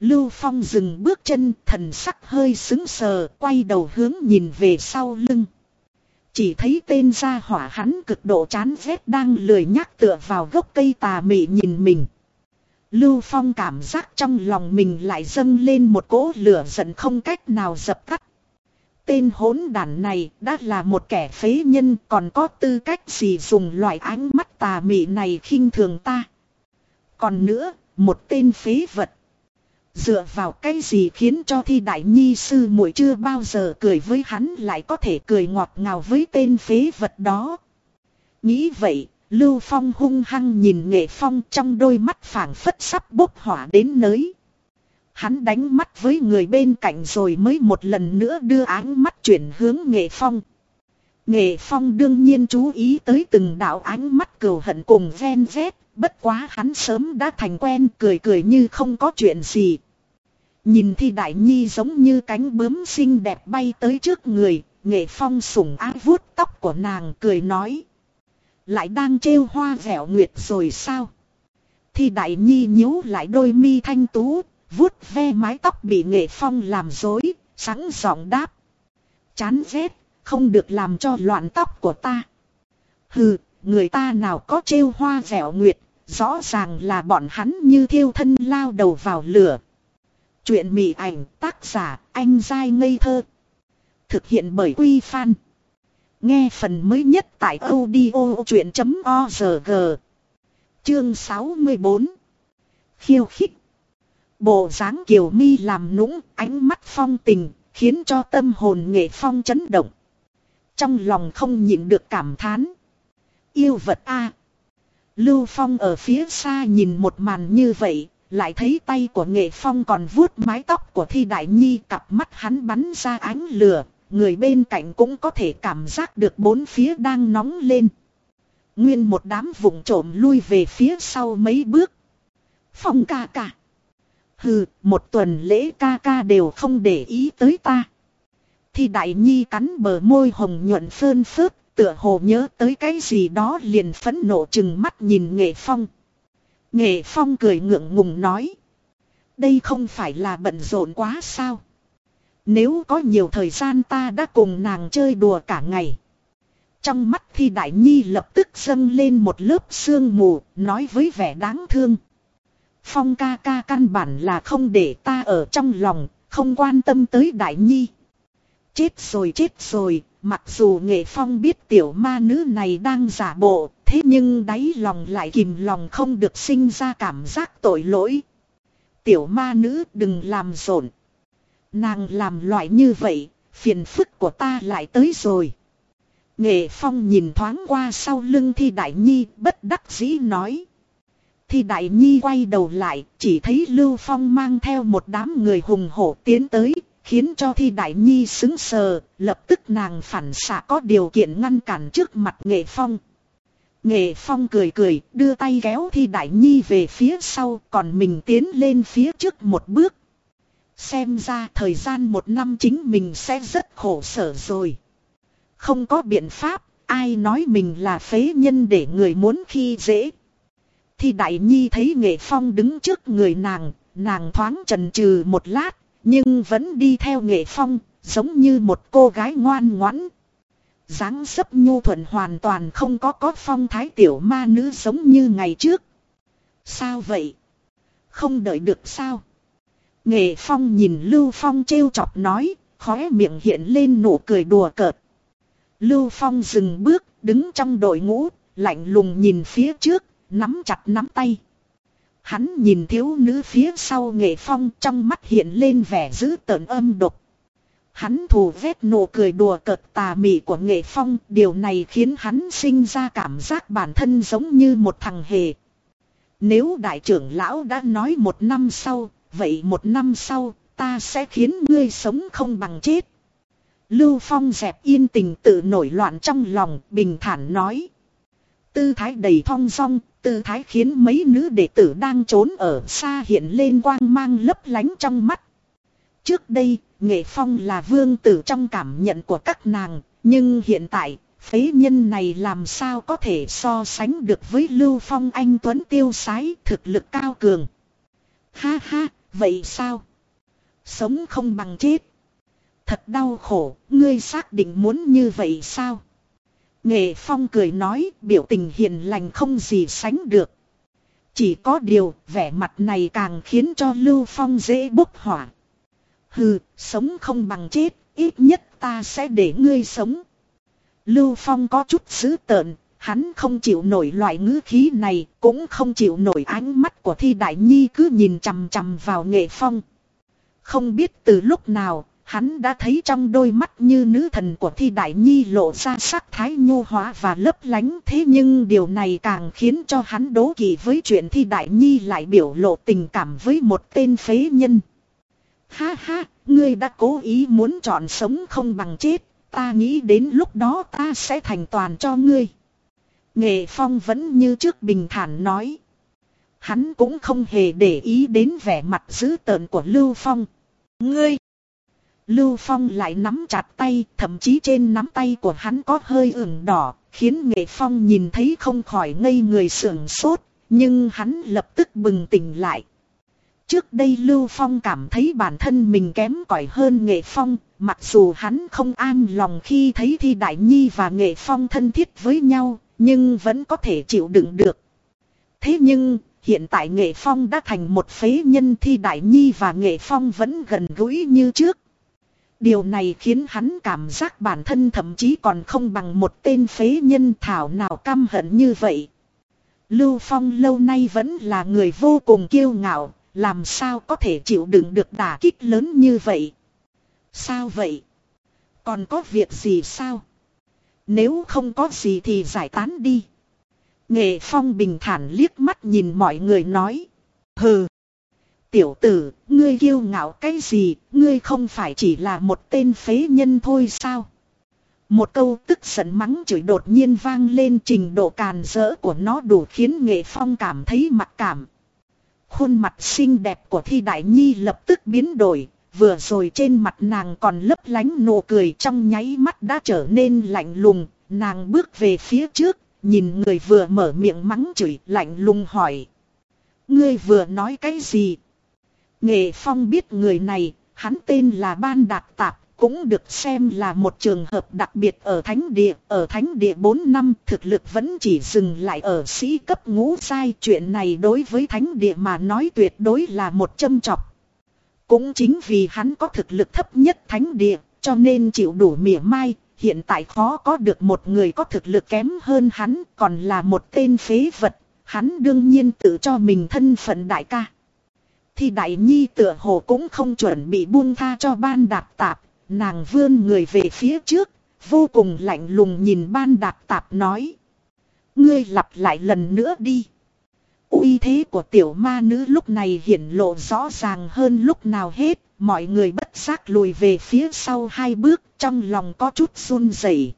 Lưu Phong dừng bước chân thần sắc hơi sững sờ quay đầu hướng nhìn về sau lưng. Chỉ thấy tên gia hỏa hắn cực độ chán ghét đang lười nhắc tựa vào gốc cây tà mị nhìn mình. Lưu Phong cảm giác trong lòng mình lại dâng lên một cỗ lửa giận không cách nào dập tắt. Tên hỗn đản này đã là một kẻ phế nhân còn có tư cách gì dùng loại ánh mắt tà mị này khinh thường ta. Còn nữa, một tên phế vật. Dựa vào cái gì khiến cho thi đại nhi sư muội chưa bao giờ cười với hắn lại có thể cười ngọt ngào với tên phế vật đó. Nghĩ vậy, Lưu Phong hung hăng nhìn nghệ phong trong đôi mắt phảng phất sắp bốc hỏa đến nới. Hắn đánh mắt với người bên cạnh rồi mới một lần nữa đưa ánh mắt chuyển hướng nghệ phong. Nghệ phong đương nhiên chú ý tới từng đạo ánh mắt cừu hận cùng ven vét, bất quá hắn sớm đã thành quen cười cười như không có chuyện gì. Nhìn thi đại nhi giống như cánh bướm xinh đẹp bay tới trước người, nghệ phong sủng ái vuốt tóc của nàng cười nói. Lại đang trêu hoa vẻo nguyệt rồi sao? Thi đại nhi nhíu lại đôi mi thanh tú, vuốt ve mái tóc bị nghệ phong làm rối, sẵn giọng đáp. Chán ghét, không được làm cho loạn tóc của ta. Hừ, người ta nào có trêu hoa vẻo nguyệt, rõ ràng là bọn hắn như thiêu thân lao đầu vào lửa. Chuyện mị ảnh tác giả anh dai ngây thơ. Thực hiện bởi Quy Phan. Nghe phần mới nhất tại audio chuyện.org. Chương 64. Khiêu khích. Bộ dáng kiều mi làm nũng ánh mắt phong tình khiến cho tâm hồn nghệ phong chấn động. Trong lòng không nhịn được cảm thán. Yêu vật A. Lưu Phong ở phía xa nhìn một màn như vậy, lại thấy tay của nghệ phong còn vuốt mái tóc của thi đại nhi cặp mắt hắn bắn ra ánh lửa, người bên cạnh cũng có thể cảm giác được bốn phía đang nóng lên. Nguyên một đám vùng trộm lui về phía sau mấy bước. Phong ca ca. Hừ, một tuần lễ ca ca đều không để ý tới ta. Thì đại nhi cắn bờ môi hồng nhuận phơn phớt, tựa hồ nhớ tới cái gì đó liền phẫn nộ chừng mắt nhìn nghệ phong. Nghệ phong cười ngượng ngùng nói. Đây không phải là bận rộn quá sao. Nếu có nhiều thời gian ta đã cùng nàng chơi đùa cả ngày. Trong mắt thi đại nhi lập tức dâng lên một lớp sương mù, nói với vẻ đáng thương. Phong ca ca căn bản là không để ta ở trong lòng, không quan tâm tới đại nhi. Chết rồi chết rồi, mặc dù nghệ phong biết tiểu ma nữ này đang giả bộ, thế nhưng đáy lòng lại kìm lòng không được sinh ra cảm giác tội lỗi. Tiểu ma nữ đừng làm rộn. Nàng làm loại như vậy, phiền phức của ta lại tới rồi. Nghệ Phong nhìn thoáng qua sau lưng Thi Đại Nhi bất đắc dĩ nói. Thi Đại Nhi quay đầu lại, chỉ thấy Lưu Phong mang theo một đám người hùng hổ tiến tới, khiến cho Thi Đại Nhi xứng sờ, lập tức nàng phản xạ có điều kiện ngăn cản trước mặt Nghệ Phong. Nghệ Phong cười cười, đưa tay kéo Thi Đại Nhi về phía sau, còn mình tiến lên phía trước một bước. Xem ra thời gian một năm chính mình sẽ rất khổ sở rồi. Không có biện pháp, ai nói mình là phế nhân để người muốn khi dễ. Thì Đại Nhi thấy Nghệ Phong đứng trước người nàng, nàng thoáng trần trừ một lát, nhưng vẫn đi theo Nghệ Phong, giống như một cô gái ngoan ngoãn. dáng dấp nhu thuận hoàn toàn không có có phong thái tiểu ma nữ giống như ngày trước. Sao vậy? Không đợi được sao? Nghệ Phong nhìn Lưu Phong trêu chọc nói, khóe miệng hiện lên nụ cười đùa cợt. Lưu Phong dừng bước, đứng trong đội ngũ, lạnh lùng nhìn phía trước, nắm chặt nắm tay. Hắn nhìn thiếu nữ phía sau nghệ phong trong mắt hiện lên vẻ dữ tợn âm độc. Hắn thù vết nụ cười đùa cợt tà mị của nghệ phong, điều này khiến hắn sinh ra cảm giác bản thân giống như một thằng hề. Nếu đại trưởng lão đã nói một năm sau, vậy một năm sau, ta sẽ khiến ngươi sống không bằng chết. Lưu Phong dẹp yên tình tự nổi loạn trong lòng, bình thản nói. Tư thái đầy thong song tư thái khiến mấy nữ đệ tử đang trốn ở xa hiện lên quang mang lấp lánh trong mắt. Trước đây, Nghệ Phong là vương tử trong cảm nhận của các nàng, nhưng hiện tại, phế nhân này làm sao có thể so sánh được với Lưu Phong anh Tuấn tiêu sái thực lực cao cường. Ha ha, vậy sao? Sống không bằng chết. Thật đau khổ, ngươi xác định muốn như vậy sao? Nghệ Phong cười nói, biểu tình hiền lành không gì sánh được. Chỉ có điều, vẻ mặt này càng khiến cho Lưu Phong dễ bốc hỏa. Hừ, sống không bằng chết, ít nhất ta sẽ để ngươi sống. Lưu Phong có chút dữ tợn, hắn không chịu nổi loại ngữ khí này, cũng không chịu nổi ánh mắt của Thi Đại Nhi cứ nhìn chằm chằm vào Nghệ Phong. Không biết từ lúc nào, Hắn đã thấy trong đôi mắt như nữ thần của Thi Đại Nhi lộ ra sắc thái nhu hóa và lấp lánh thế nhưng điều này càng khiến cho hắn đố kỵ với chuyện Thi Đại Nhi lại biểu lộ tình cảm với một tên phế nhân. Ha ha, ngươi đã cố ý muốn chọn sống không bằng chết, ta nghĩ đến lúc đó ta sẽ thành toàn cho ngươi. Nghệ Phong vẫn như trước bình thản nói. Hắn cũng không hề để ý đến vẻ mặt dữ tợn của Lưu Phong. Ngươi! Lưu Phong lại nắm chặt tay, thậm chí trên nắm tay của hắn có hơi ửng đỏ, khiến Nghệ Phong nhìn thấy không khỏi ngây người sưởng sốt, nhưng hắn lập tức bừng tỉnh lại. Trước đây Lưu Phong cảm thấy bản thân mình kém cỏi hơn Nghệ Phong, mặc dù hắn không an lòng khi thấy Thi Đại Nhi và Nghệ Phong thân thiết với nhau, nhưng vẫn có thể chịu đựng được. Thế nhưng, hiện tại Nghệ Phong đã thành một phế nhân Thi Đại Nhi và Nghệ Phong vẫn gần gũi như trước, Điều này khiến hắn cảm giác bản thân thậm chí còn không bằng một tên phế nhân thảo nào căm hận như vậy. Lưu Phong lâu nay vẫn là người vô cùng kiêu ngạo, làm sao có thể chịu đựng được đả kích lớn như vậy. Sao vậy? Còn có việc gì sao? Nếu không có gì thì giải tán đi. Nghệ Phong bình thản liếc mắt nhìn mọi người nói. Hừ. Tiểu tử, ngươi kiêu ngạo cái gì, ngươi không phải chỉ là một tên phế nhân thôi sao? Một câu tức giận mắng chửi đột nhiên vang lên trình độ càn rỡ của nó đủ khiến Nghệ Phong cảm thấy mặc cảm. Khuôn mặt xinh đẹp của Thi Đại Nhi lập tức biến đổi, vừa rồi trên mặt nàng còn lấp lánh nụ cười trong nháy mắt đã trở nên lạnh lùng, nàng bước về phía trước, nhìn người vừa mở miệng mắng chửi lạnh lùng hỏi. Ngươi vừa nói cái gì? Nghệ Phong biết người này, hắn tên là Ban Đạt Tạp, cũng được xem là một trường hợp đặc biệt ở Thánh Địa. Ở Thánh Địa 4 năm thực lực vẫn chỉ dừng lại ở sĩ cấp ngũ sai. Chuyện này đối với Thánh Địa mà nói tuyệt đối là một châm chọc. Cũng chính vì hắn có thực lực thấp nhất Thánh Địa, cho nên chịu đủ mỉa mai. Hiện tại khó có được một người có thực lực kém hơn hắn, còn là một tên phế vật. Hắn đương nhiên tự cho mình thân phận đại ca. Thì đại nhi tựa hồ cũng không chuẩn bị buông tha cho ban đạp tạp, nàng vươn người về phía trước, vô cùng lạnh lùng nhìn ban đạp tạp nói. Ngươi lặp lại lần nữa đi. uy thế của tiểu ma nữ lúc này hiển lộ rõ ràng hơn lúc nào hết, mọi người bất giác lùi về phía sau hai bước, trong lòng có chút run rẩy.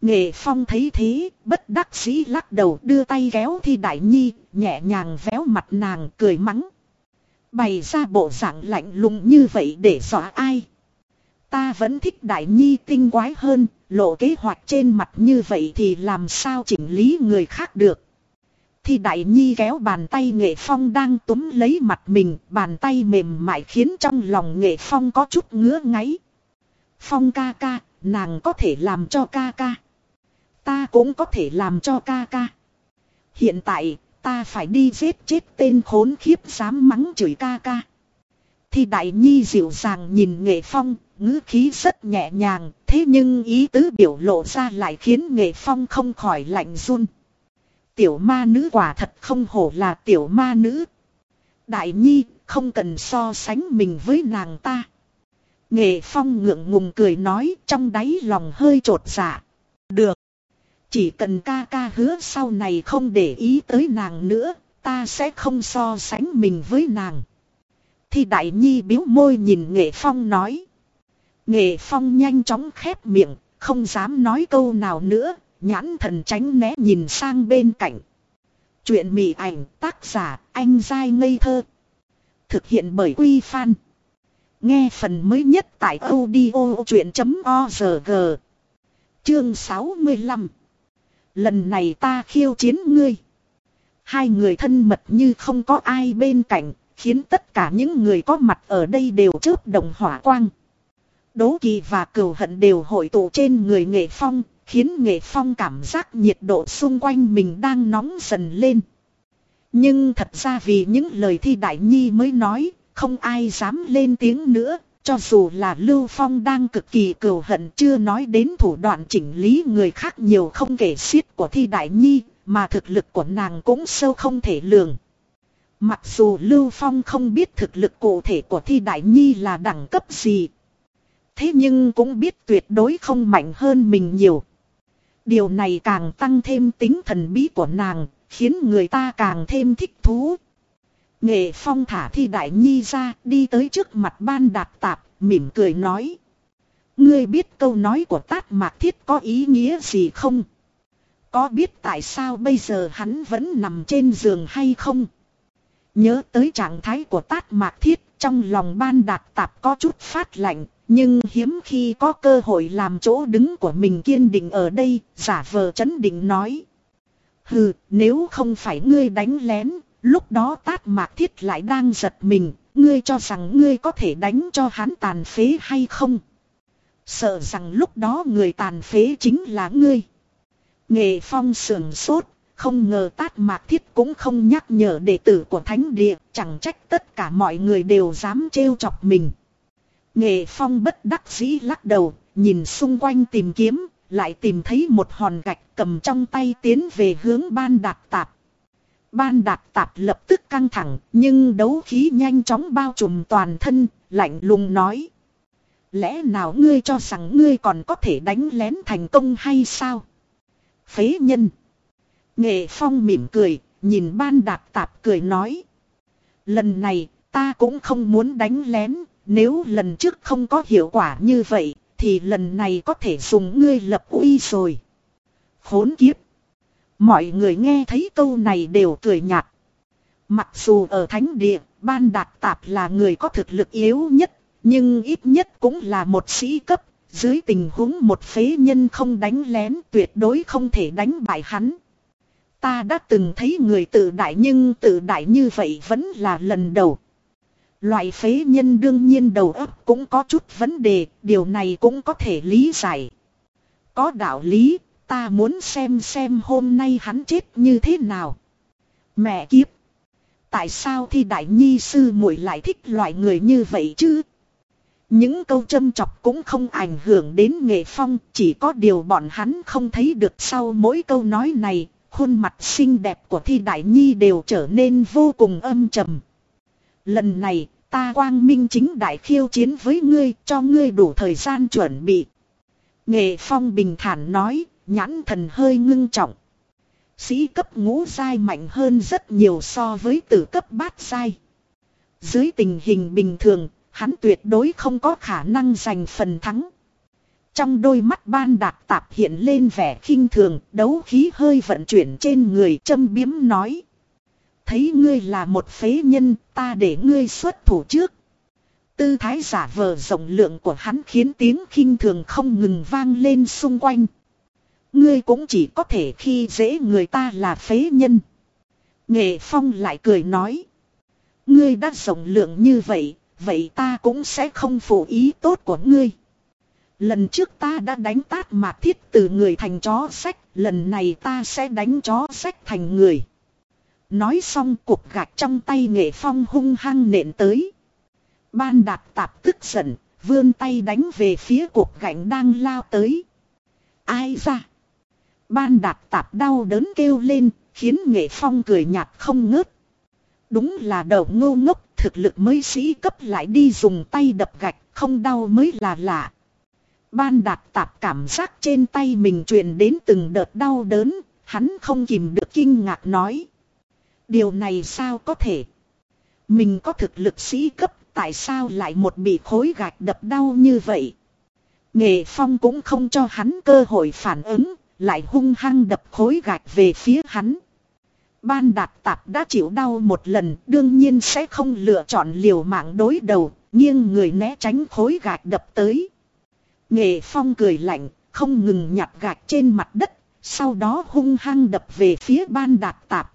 Nghệ Phong thấy thế, bất đắc dĩ lắc đầu đưa tay kéo Thi Đại Nhi, nhẹ nhàng véo mặt nàng cười mắng. Bày ra bộ dạng lạnh lùng như vậy để dọa ai. Ta vẫn thích Đại Nhi tinh quái hơn, lộ kế hoạch trên mặt như vậy thì làm sao chỉnh lý người khác được. Thì Đại Nhi kéo bàn tay Nghệ Phong đang túm lấy mặt mình, bàn tay mềm mại khiến trong lòng Nghệ Phong có chút ngứa ngáy. Phong ca ca, nàng có thể làm cho ca ca. Ta cũng có thể làm cho ca ca. Hiện tại, ta phải đi giết chết tên khốn khiếp dám mắng chửi ca ca. Thì đại nhi dịu dàng nhìn nghệ phong, ngữ khí rất nhẹ nhàng, thế nhưng ý tứ biểu lộ ra lại khiến nghệ phong không khỏi lạnh run. Tiểu ma nữ quả thật không hổ là tiểu ma nữ. Đại nhi, không cần so sánh mình với nàng ta. Nghệ phong ngượng ngùng cười nói trong đáy lòng hơi trột dạ. Được. Chỉ cần ca ca hứa sau này không để ý tới nàng nữa, ta sẽ không so sánh mình với nàng. Thì đại nhi biếu môi nhìn nghệ phong nói. Nghệ phong nhanh chóng khép miệng, không dám nói câu nào nữa, nhãn thần tránh né nhìn sang bên cạnh. Chuyện mị ảnh tác giả anh dai ngây thơ. Thực hiện bởi Quy Phan. Nghe phần mới nhất tại audio chuyện.org. Chương 65 Lần này ta khiêu chiến ngươi. Hai người thân mật như không có ai bên cạnh, khiến tất cả những người có mặt ở đây đều chớp đồng hỏa quang. Đố kỳ và cừu hận đều hội tụ trên người nghệ phong, khiến nghệ phong cảm giác nhiệt độ xung quanh mình đang nóng dần lên. Nhưng thật ra vì những lời thi đại nhi mới nói, không ai dám lên tiếng nữa, cho dù là Lưu Phong đang cực kỳ cừu hận chưa nói đến thủ đoạn chỉnh lý người khác nhiều không kể xiết của Thi Đại Nhi, mà thực lực của nàng cũng sâu không thể lường. Mặc dù Lưu Phong không biết thực lực cụ thể của Thi Đại Nhi là đẳng cấp gì. Thế nhưng cũng biết tuyệt đối không mạnh hơn mình nhiều. Điều này càng tăng thêm tính thần bí của nàng, khiến người ta càng thêm thích thú. Nghệ Phong thả Thi Đại Nhi ra, đi tới trước mặt ban đạt tạp, mỉm cười nói. Ngươi biết câu nói của Tát Mạc Thiết có ý nghĩa gì không? Có biết tại sao bây giờ hắn vẫn nằm trên giường hay không? Nhớ tới trạng thái của Tát Mạc Thiết, trong lòng ban đạt tạp có chút phát lạnh, nhưng hiếm khi có cơ hội làm chỗ đứng của mình kiên định ở đây, giả vờ chấn định nói. Hừ, nếu không phải ngươi đánh lén, Lúc đó tát mạc thiết lại đang giật mình, ngươi cho rằng ngươi có thể đánh cho hắn tàn phế hay không? Sợ rằng lúc đó người tàn phế chính là ngươi. Nghệ phong sườn sốt, không ngờ tát mạc thiết cũng không nhắc nhở đệ tử của thánh địa, chẳng trách tất cả mọi người đều dám trêu chọc mình. Nghệ phong bất đắc dĩ lắc đầu, nhìn xung quanh tìm kiếm, lại tìm thấy một hòn gạch cầm trong tay tiến về hướng ban đạt tạp. Ban đạt tạp lập tức căng thẳng, nhưng đấu khí nhanh chóng bao trùm toàn thân, lạnh lùng nói. Lẽ nào ngươi cho rằng ngươi còn có thể đánh lén thành công hay sao? Phế nhân. Nghệ Phong mỉm cười, nhìn ban đạt tạp cười nói. Lần này, ta cũng không muốn đánh lén, nếu lần trước không có hiệu quả như vậy, thì lần này có thể dùng ngươi lập uy rồi. Khốn kiếp! Mọi người nghe thấy câu này đều cười nhạt. Mặc dù ở thánh địa, ban đạt tạp là người có thực lực yếu nhất, nhưng ít nhất cũng là một sĩ cấp, dưới tình huống một phế nhân không đánh lén tuyệt đối không thể đánh bại hắn. Ta đã từng thấy người tự đại nhưng tự đại như vậy vẫn là lần đầu. Loại phế nhân đương nhiên đầu óc cũng có chút vấn đề, điều này cũng có thể lý giải. Có đạo lý, ta muốn xem xem hôm nay hắn chết như thế nào. Mẹ kiếp! Tại sao thì đại nhi sư muội lại thích loại người như vậy chứ? Những câu châm chọc cũng không ảnh hưởng đến nghệ phong, chỉ có điều bọn hắn không thấy được sau mỗi câu nói này, khuôn mặt xinh đẹp của thi đại nhi đều trở nên vô cùng âm trầm. Lần này, ta quang minh chính đại khiêu chiến với ngươi, cho ngươi đủ thời gian chuẩn bị. Nghệ phong bình thản nói, nhãn thần hơi ngưng trọng. Sĩ cấp ngũ dai mạnh hơn rất nhiều so với tử cấp bát dai. Dưới tình hình bình thường, hắn tuyệt đối không có khả năng giành phần thắng. Trong đôi mắt ban đạt tạp hiện lên vẻ khinh thường, đấu khí hơi vận chuyển trên người châm biếm nói. Thấy ngươi là một phế nhân, ta để ngươi xuất thủ trước. Tư thái giả vờ rộng lượng của hắn khiến tiếng khinh thường không ngừng vang lên xung quanh. Ngươi cũng chỉ có thể khi dễ người ta là phế nhân. Nghệ Phong lại cười nói. Ngươi đã rộng lượng như vậy, vậy ta cũng sẽ không phụ ý tốt của ngươi. Lần trước ta đã đánh tát mạc thiết từ người thành chó sách, lần này ta sẽ đánh chó sách thành người. Nói xong cục gạch trong tay nghệ phong hung hăng nện tới. Ban đạt tạp tức giận, vươn tay đánh về phía cục gạch đang lao tới. Ai ra? Ban đạt tạp đau đớn kêu lên, khiến nghệ phong cười nhạt không ngớt. Đúng là đầu ngô ngốc, thực lực mới sĩ cấp lại đi dùng tay đập gạch, không đau mới là lạ. Ban đạt tạp cảm giác trên tay mình truyền đến từng đợt đau đớn, hắn không kìm được kinh ngạc nói. Điều này sao có thể? Mình có thực lực sĩ cấp, tại sao lại một bị khối gạch đập đau như vậy? Nghệ Phong cũng không cho hắn cơ hội phản ứng, lại hung hăng đập khối gạch về phía hắn. Ban đạt tạp đã chịu đau một lần, đương nhiên sẽ không lựa chọn liều mạng đối đầu, nghiêng người né tránh khối gạch đập tới. Nghệ Phong cười lạnh, không ngừng nhặt gạch trên mặt đất, sau đó hung hăng đập về phía ban đạt tạp.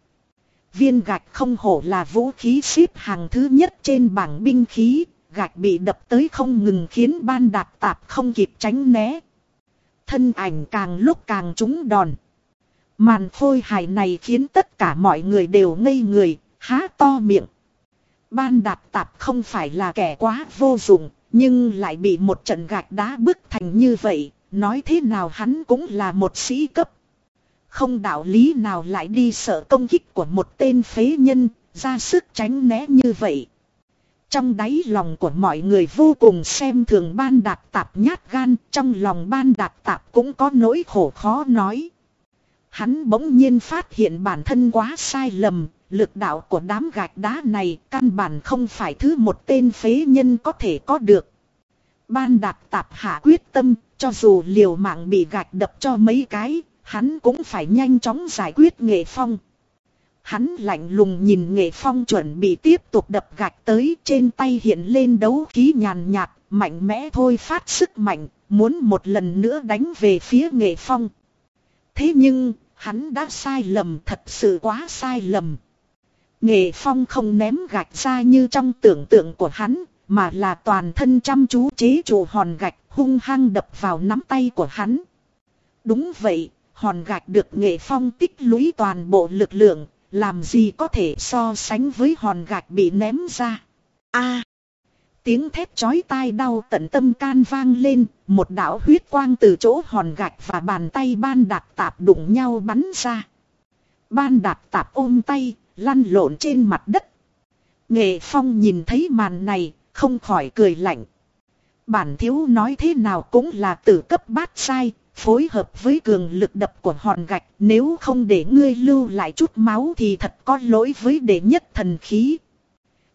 Viên gạch không hổ là vũ khí xếp hàng thứ nhất trên bảng binh khí, gạch bị đập tới không ngừng khiến ban đạt tạp không kịp tránh né. Thân ảnh càng lúc càng trúng đòn. Màn phôi hài này khiến tất cả mọi người đều ngây người, há to miệng. Ban đạt tạp không phải là kẻ quá vô dụng, nhưng lại bị một trận gạch đá bức thành như vậy, nói thế nào hắn cũng là một sĩ cấp. Không đạo lý nào lại đi sợ công kích của một tên phế nhân, ra sức tránh né như vậy. Trong đáy lòng của mọi người vô cùng xem thường ban đạt tạp nhát gan, trong lòng ban đạt tạp cũng có nỗi khổ khó nói. Hắn bỗng nhiên phát hiện bản thân quá sai lầm, lực đạo của đám gạch đá này căn bản không phải thứ một tên phế nhân có thể có được. Ban đạt tạp hạ quyết tâm, cho dù liều mạng bị gạch đập cho mấy cái, hắn cũng phải nhanh chóng giải quyết nghệ phong. Hắn lạnh lùng nhìn nghệ phong chuẩn bị tiếp tục đập gạch tới trên tay hiện lên đấu khí nhàn nhạt, mạnh mẽ thôi phát sức mạnh, muốn một lần nữa đánh về phía nghệ phong. Thế nhưng, hắn đã sai lầm thật sự quá sai lầm. Nghệ phong không ném gạch ra như trong tưởng tượng của hắn, mà là toàn thân chăm chú chế trụ hòn gạch hung hăng đập vào nắm tay của hắn. Đúng vậy, hòn gạch được nghệ phong tích lũy toàn bộ lực lượng, làm gì có thể so sánh với hòn gạch bị ném ra. a Tiếng thép chói tai đau tận tâm can vang lên, một đạo huyết quang từ chỗ hòn gạch và bàn tay ban đạt tạp đụng nhau bắn ra. Ban đạt tạp ôm tay, lăn lộn trên mặt đất. Nghệ Phong nhìn thấy màn này, không khỏi cười lạnh. Bản thiếu nói thế nào cũng là tử cấp bát sai, phối hợp với cường lực đập của hòn gạch, nếu không để ngươi lưu lại chút máu thì thật có lỗi với đệ nhất thần khí.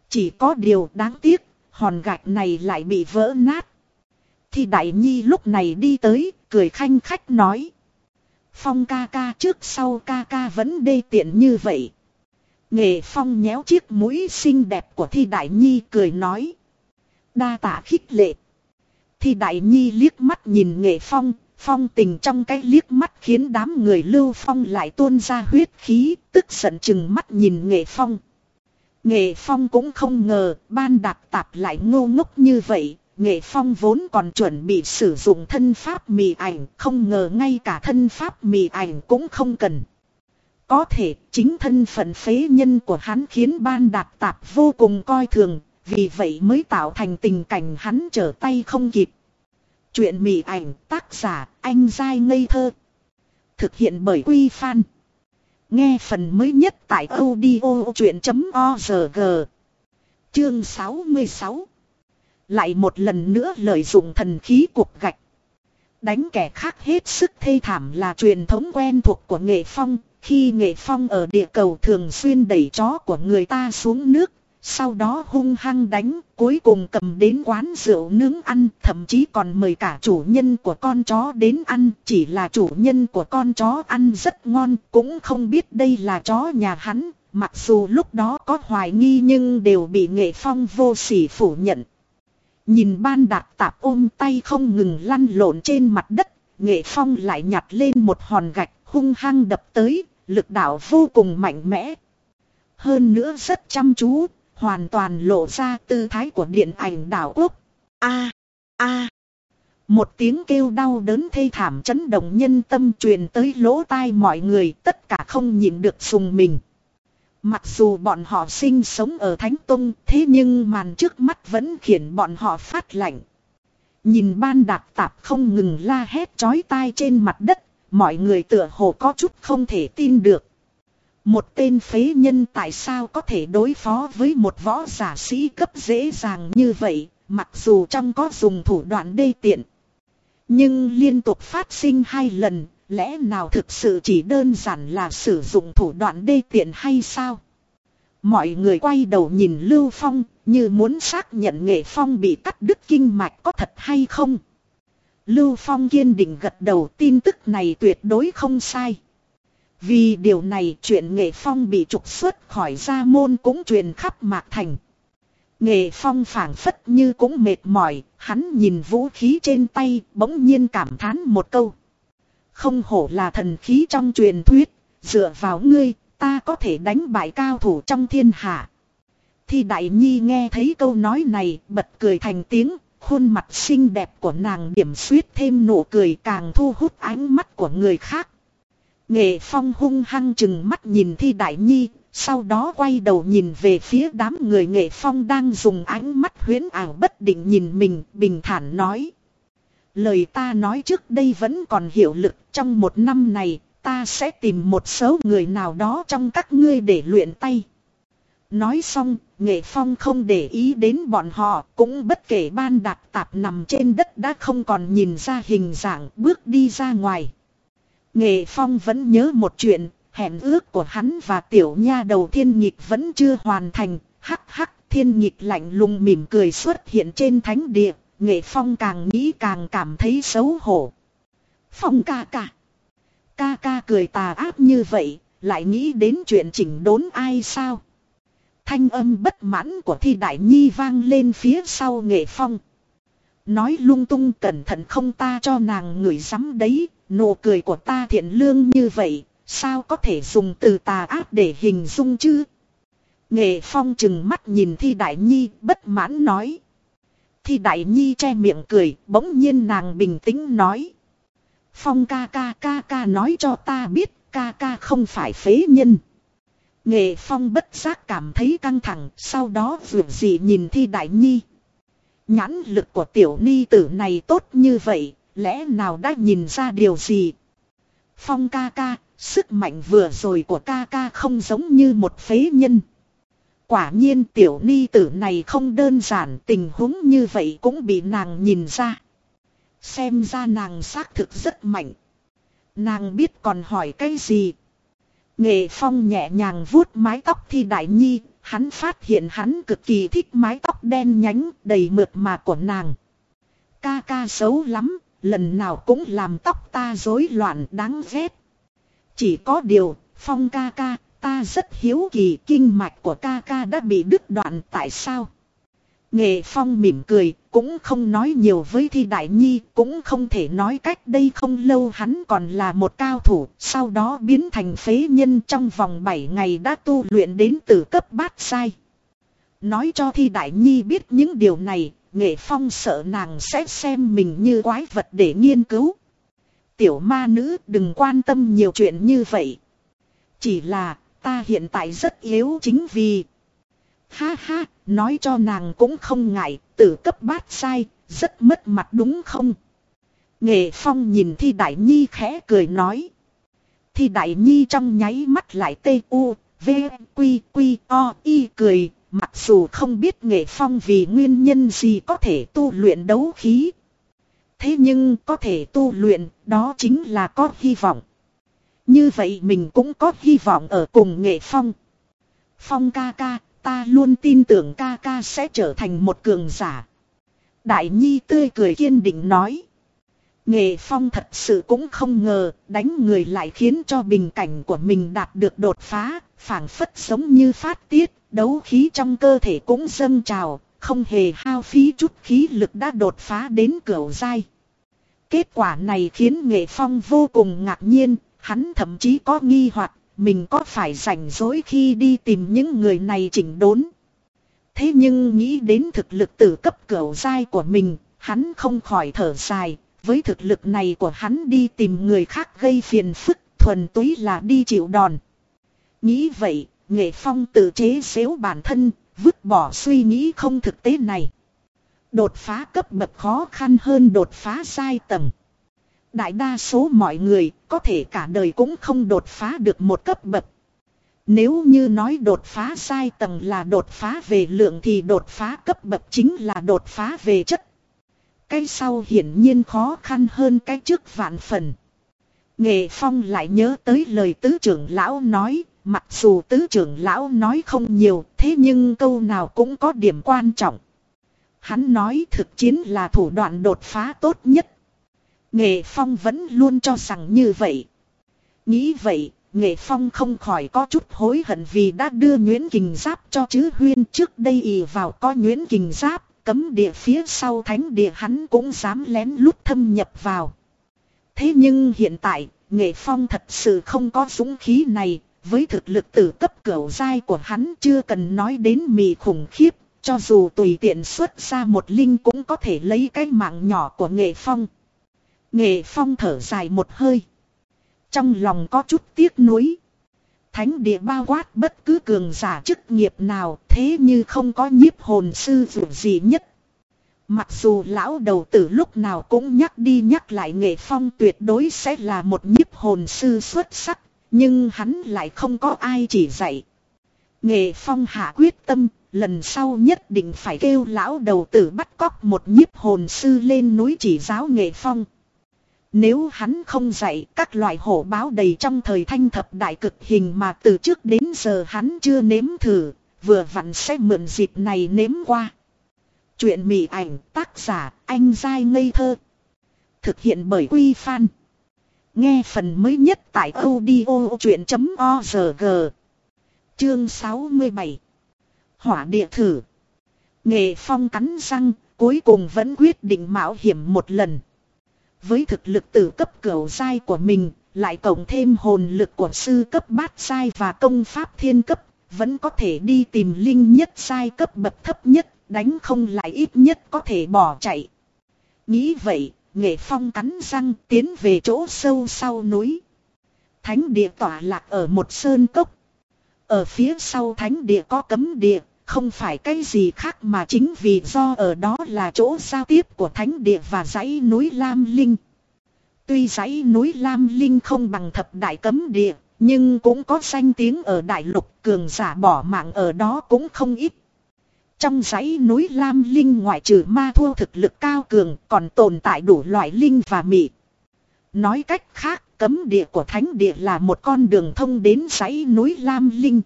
Chỉ có điều đáng tiếc, hòn gạch này lại bị vỡ nát. Thì đại nhi lúc này đi tới, cười khanh khách nói. Phong ca ca trước sau ca ca vẫn đê tiện như vậy. Nghệ phong nhéo chiếc mũi xinh đẹp của thi đại nhi cười nói. Đa tạ khích lệ. Thi đại nhi liếc mắt nhìn nghệ phong, phong tình trong cái liếc mắt khiến đám người lưu phong lại tuôn ra huyết khí, tức giận chừng mắt nhìn nghệ phong. Nghệ phong cũng không ngờ, ban đạp tạp lại ngô ngốc như vậy, Nghệ Phong vốn còn chuẩn bị sử dụng thân pháp mì ảnh, không ngờ ngay cả thân pháp mì ảnh cũng không cần. Có thể chính thân phận phế nhân của hắn khiến ban đạp tạp vô cùng coi thường, vì vậy mới tạo thành tình cảnh hắn trở tay không kịp. Chuyện Mị ảnh, tác giả, anh dai ngây thơ. Thực hiện bởi Quy Phan. Nghe phần mới nhất tại audio chuyện.org. Chương 66 lại một lần nữa lợi dụng thần khí cuộc gạch. Đánh kẻ khác hết sức thê thảm là truyền thống quen thuộc của nghệ phong. Khi nghệ phong ở địa cầu thường xuyên đẩy chó của người ta xuống nước. Sau đó hung hăng đánh, cuối cùng cầm đến quán rượu nướng ăn, thậm chí còn mời cả chủ nhân của con chó đến ăn, chỉ là chủ nhân của con chó ăn rất ngon, cũng không biết đây là chó nhà hắn, mặc dù lúc đó có hoài nghi nhưng đều bị nghệ phong vô sỉ phủ nhận. Nhìn ban đạt tạp ôm tay không ngừng lăn lộn trên mặt đất, nghệ phong lại nhặt lên một hòn gạch hung hăng đập tới, lực đạo vô cùng mạnh mẽ. Hơn nữa rất chăm chú, hoàn toàn lộ ra tư thái của điện ảnh đảo quốc. A à, a Một tiếng kêu đau đớn thê thảm chấn động nhân tâm truyền tới lỗ tai mọi người tất cả không nhịn được sùng mình. Mặc dù bọn họ sinh sống ở Thánh Tông thế nhưng màn trước mắt vẫn khiến bọn họ phát lạnh. Nhìn ban đạp tạp không ngừng la hét chói tai trên mặt đất, mọi người tựa hồ có chút không thể tin được. Một tên phế nhân tại sao có thể đối phó với một võ giả sĩ cấp dễ dàng như vậy, mặc dù trong có dùng thủ đoạn đê tiện. Nhưng liên tục phát sinh hai lần, Lẽ nào thực sự chỉ đơn giản là sử dụng thủ đoạn đê tiện hay sao? Mọi người quay đầu nhìn Lưu Phong như muốn xác nhận nghệ Phong bị cắt đứt kinh mạch có thật hay không. Lưu Phong kiên định gật đầu tin tức này tuyệt đối không sai. Vì điều này chuyện nghệ Phong bị trục xuất khỏi gia môn cũng truyền khắp Mạc Thành. Nghệ Phong phảng phất như cũng mệt mỏi, hắn nhìn vũ khí trên tay bỗng nhiên cảm thán một câu. Không hổ là thần khí trong truyền thuyết, dựa vào ngươi, ta có thể đánh bại cao thủ trong thiên hạ. Thì đại nhi nghe thấy câu nói này, bật cười thành tiếng, khuôn mặt xinh đẹp của nàng điểm xuyết thêm nụ cười càng thu hút ánh mắt của người khác. Nghệ phong hung hăng chừng mắt nhìn thi đại nhi, sau đó quay đầu nhìn về phía đám người nghệ phong đang dùng ánh mắt huyến ảo bất định nhìn mình, bình thản nói. Lời ta nói trước đây vẫn còn hiệu lực trong một năm này ta sẽ tìm một số người nào đó trong các ngươi để luyện tay. Nói xong, nghệ phong không để ý đến bọn họ, cũng bất kể ban đạp tạp nằm trên đất đã không còn nhìn ra hình dạng bước đi ra ngoài. Nghệ phong vẫn nhớ một chuyện, hẹn ước của hắn và tiểu nha đầu thiên Nhịch vẫn chưa hoàn thành, hắc hắc thiên Nhịch lạnh lùng mỉm cười xuất hiện trên thánh địa, Nghệ Phong càng nghĩ càng cảm thấy xấu hổ. Phong ca ca. Ca ca cười tà ác như vậy, lại nghĩ đến chuyện chỉnh đốn ai sao? Thanh âm bất mãn của thi đại nhi vang lên phía sau Nghệ Phong. Nói lung tung cẩn thận không ta cho nàng người sắm đấy, nụ cười của ta thiện lương như vậy, sao có thể dùng từ tà ác để hình dung chứ? Nghệ Phong chừng mắt nhìn thi đại nhi bất mãn nói Thi đại nhi che miệng cười, bỗng nhiên nàng bình tĩnh nói. Phong ca ca ca ca nói cho ta biết, ca ca không phải phế nhân. Nghệ phong bất giác cảm thấy căng thẳng, sau đó vượt gì nhìn thi đại nhi. Nhãn lực của tiểu ni tử này tốt như vậy, lẽ nào đã nhìn ra điều gì? Phong ca ca, sức mạnh vừa rồi của ca ca không giống như một phế nhân. Quả nhiên tiểu ni tử này không đơn giản tình huống như vậy cũng bị nàng nhìn ra. Xem ra nàng xác thực rất mạnh. Nàng biết còn hỏi cái gì. Nghệ phong nhẹ nhàng vuốt mái tóc thi đại nhi. Hắn phát hiện hắn cực kỳ thích mái tóc đen nhánh đầy mượt mà của nàng. Ca ca xấu lắm, lần nào cũng làm tóc ta rối loạn đáng ghét. Chỉ có điều, phong ca ca, ta rất hiếu kỳ kinh mạch của ca ca đã bị đứt đoạn tại sao. Nghệ Phong mỉm cười, cũng không nói nhiều với Thi Đại Nhi, cũng không thể nói cách đây không lâu hắn còn là một cao thủ, sau đó biến thành phế nhân trong vòng 7 ngày đã tu luyện đến từ cấp bát sai. Nói cho Thi Đại Nhi biết những điều này, Nghệ Phong sợ nàng sẽ xem mình như quái vật để nghiên cứu. Tiểu ma nữ đừng quan tâm nhiều chuyện như vậy. Chỉ là, ta hiện tại rất yếu chính vì... Ha ha, nói cho nàng cũng không ngại, tử cấp bát sai, rất mất mặt đúng không? Nghệ Phong nhìn Thi Đại Nhi khẽ cười nói. Thi Đại Nhi trong nháy mắt lại tê u, v, quy, quy, o, y cười, mặc dù không biết Nghệ Phong vì nguyên nhân gì có thể tu luyện đấu khí. Thế nhưng có thể tu luyện, đó chính là có hy vọng. Như vậy mình cũng có hy vọng ở cùng Nghệ Phong. Phong ca ca, Ta luôn tin tưởng ca ca sẽ trở thành một cường giả. Đại Nhi tươi cười kiên định nói. Nghệ Phong thật sự cũng không ngờ đánh người lại khiến cho bình cảnh của mình đạt được đột phá, phảng phất giống như phát tiết, đấu khí trong cơ thể cũng dâng trào, không hề hao phí chút khí lực đã đột phá đến cửu dai. Kết quả này khiến Nghệ Phong vô cùng ngạc nhiên, hắn thậm chí có nghi hoặc mình có phải rảnh rỗi khi đi tìm những người này chỉnh đốn. Thế nhưng nghĩ đến thực lực tử cấp cửu dai của mình, hắn không khỏi thở dài, với thực lực này của hắn đi tìm người khác gây phiền phức, thuần túy là đi chịu đòn. Nghĩ vậy, nghệ phong tự chế xếu bản thân, vứt bỏ suy nghĩ không thực tế này. Đột phá cấp bậc khó khăn hơn đột phá sai tầng. Đại đa số mọi người có thể cả đời cũng không đột phá được một cấp bậc. Nếu như nói đột phá sai tầng là đột phá về lượng thì đột phá cấp bậc chính là đột phá về chất. Cái sau hiển nhiên khó khăn hơn cái trước vạn phần. Nghệ Phong lại nhớ tới lời tứ trưởng lão nói, mặc dù tứ trưởng lão nói không nhiều, thế nhưng câu nào cũng có điểm quan trọng. Hắn nói thực chiến là thủ đoạn đột phá tốt nhất. Nghệ Phong vẫn luôn cho rằng như vậy. Nghĩ vậy, Nghệ Phong không khỏi có chút hối hận vì đã đưa Nguyễn Kình Giáp cho chứ Huyên trước đây ì vào có Nguyễn Kình Giáp, cấm địa phía sau thánh địa hắn cũng dám lén lút thâm nhập vào. Thế nhưng hiện tại, Nghệ Phong thật sự không có dũng khí này, với thực lực tử cấp cửu dai của hắn chưa cần nói đến mì khủng khiếp, cho dù tùy tiện xuất ra một linh cũng có thể lấy cái mạng nhỏ của Nghệ Phong. Nghệ Phong thở dài một hơi. Trong lòng có chút tiếc nuối. Thánh địa bao quát bất cứ cường giả chức nghiệp nào thế như không có nhiếp hồn sư dù gì nhất. Mặc dù lão đầu tử lúc nào cũng nhắc đi nhắc lại nghệ phong tuyệt đối sẽ là một nhiếp hồn sư xuất sắc, nhưng hắn lại không có ai chỉ dạy. Nghệ phong hạ quyết tâm, lần sau nhất định phải kêu lão đầu tử bắt cóc một nhiếp hồn sư lên núi chỉ giáo nghệ phong. Nếu hắn không dạy các loại hổ báo đầy trong thời thanh thập đại cực hình mà từ trước đến giờ hắn chưa nếm thử, vừa vặn sẽ mượn dịp này nếm qua. Chuyện mị ảnh tác giả anh dai ngây thơ. Thực hiện bởi Quy Phan. Nghe phần mới nhất tại audio chuyện.org. Chương 67. Hỏa địa thử. Nghệ phong cắn răng, cuối cùng vẫn quyết định mạo hiểm một lần. Với thực lực tử cấp cửu sai của mình, lại cộng thêm hồn lực của sư cấp bát sai và công pháp thiên cấp, vẫn có thể đi tìm linh nhất sai cấp bậc thấp nhất, đánh không lại ít nhất có thể bỏ chạy. Nghĩ vậy, nghệ phong cắn răng tiến về chỗ sâu sau núi. Thánh địa tỏa lạc ở một sơn cốc. Ở phía sau thánh địa có cấm địa, không phải cái gì khác mà chính vì do ở đó là chỗ giao tiếp của thánh địa và dãy núi Lam Linh. Tuy dãy núi Lam Linh không bằng thập đại cấm địa, nhưng cũng có danh tiếng ở đại lục cường giả bỏ mạng ở đó cũng không ít. Trong dãy núi Lam Linh ngoại trừ ma thua thực lực cao cường còn tồn tại đủ loại linh và mị. Nói cách khác, cấm địa của thánh địa là một con đường thông đến dãy núi Lam Linh.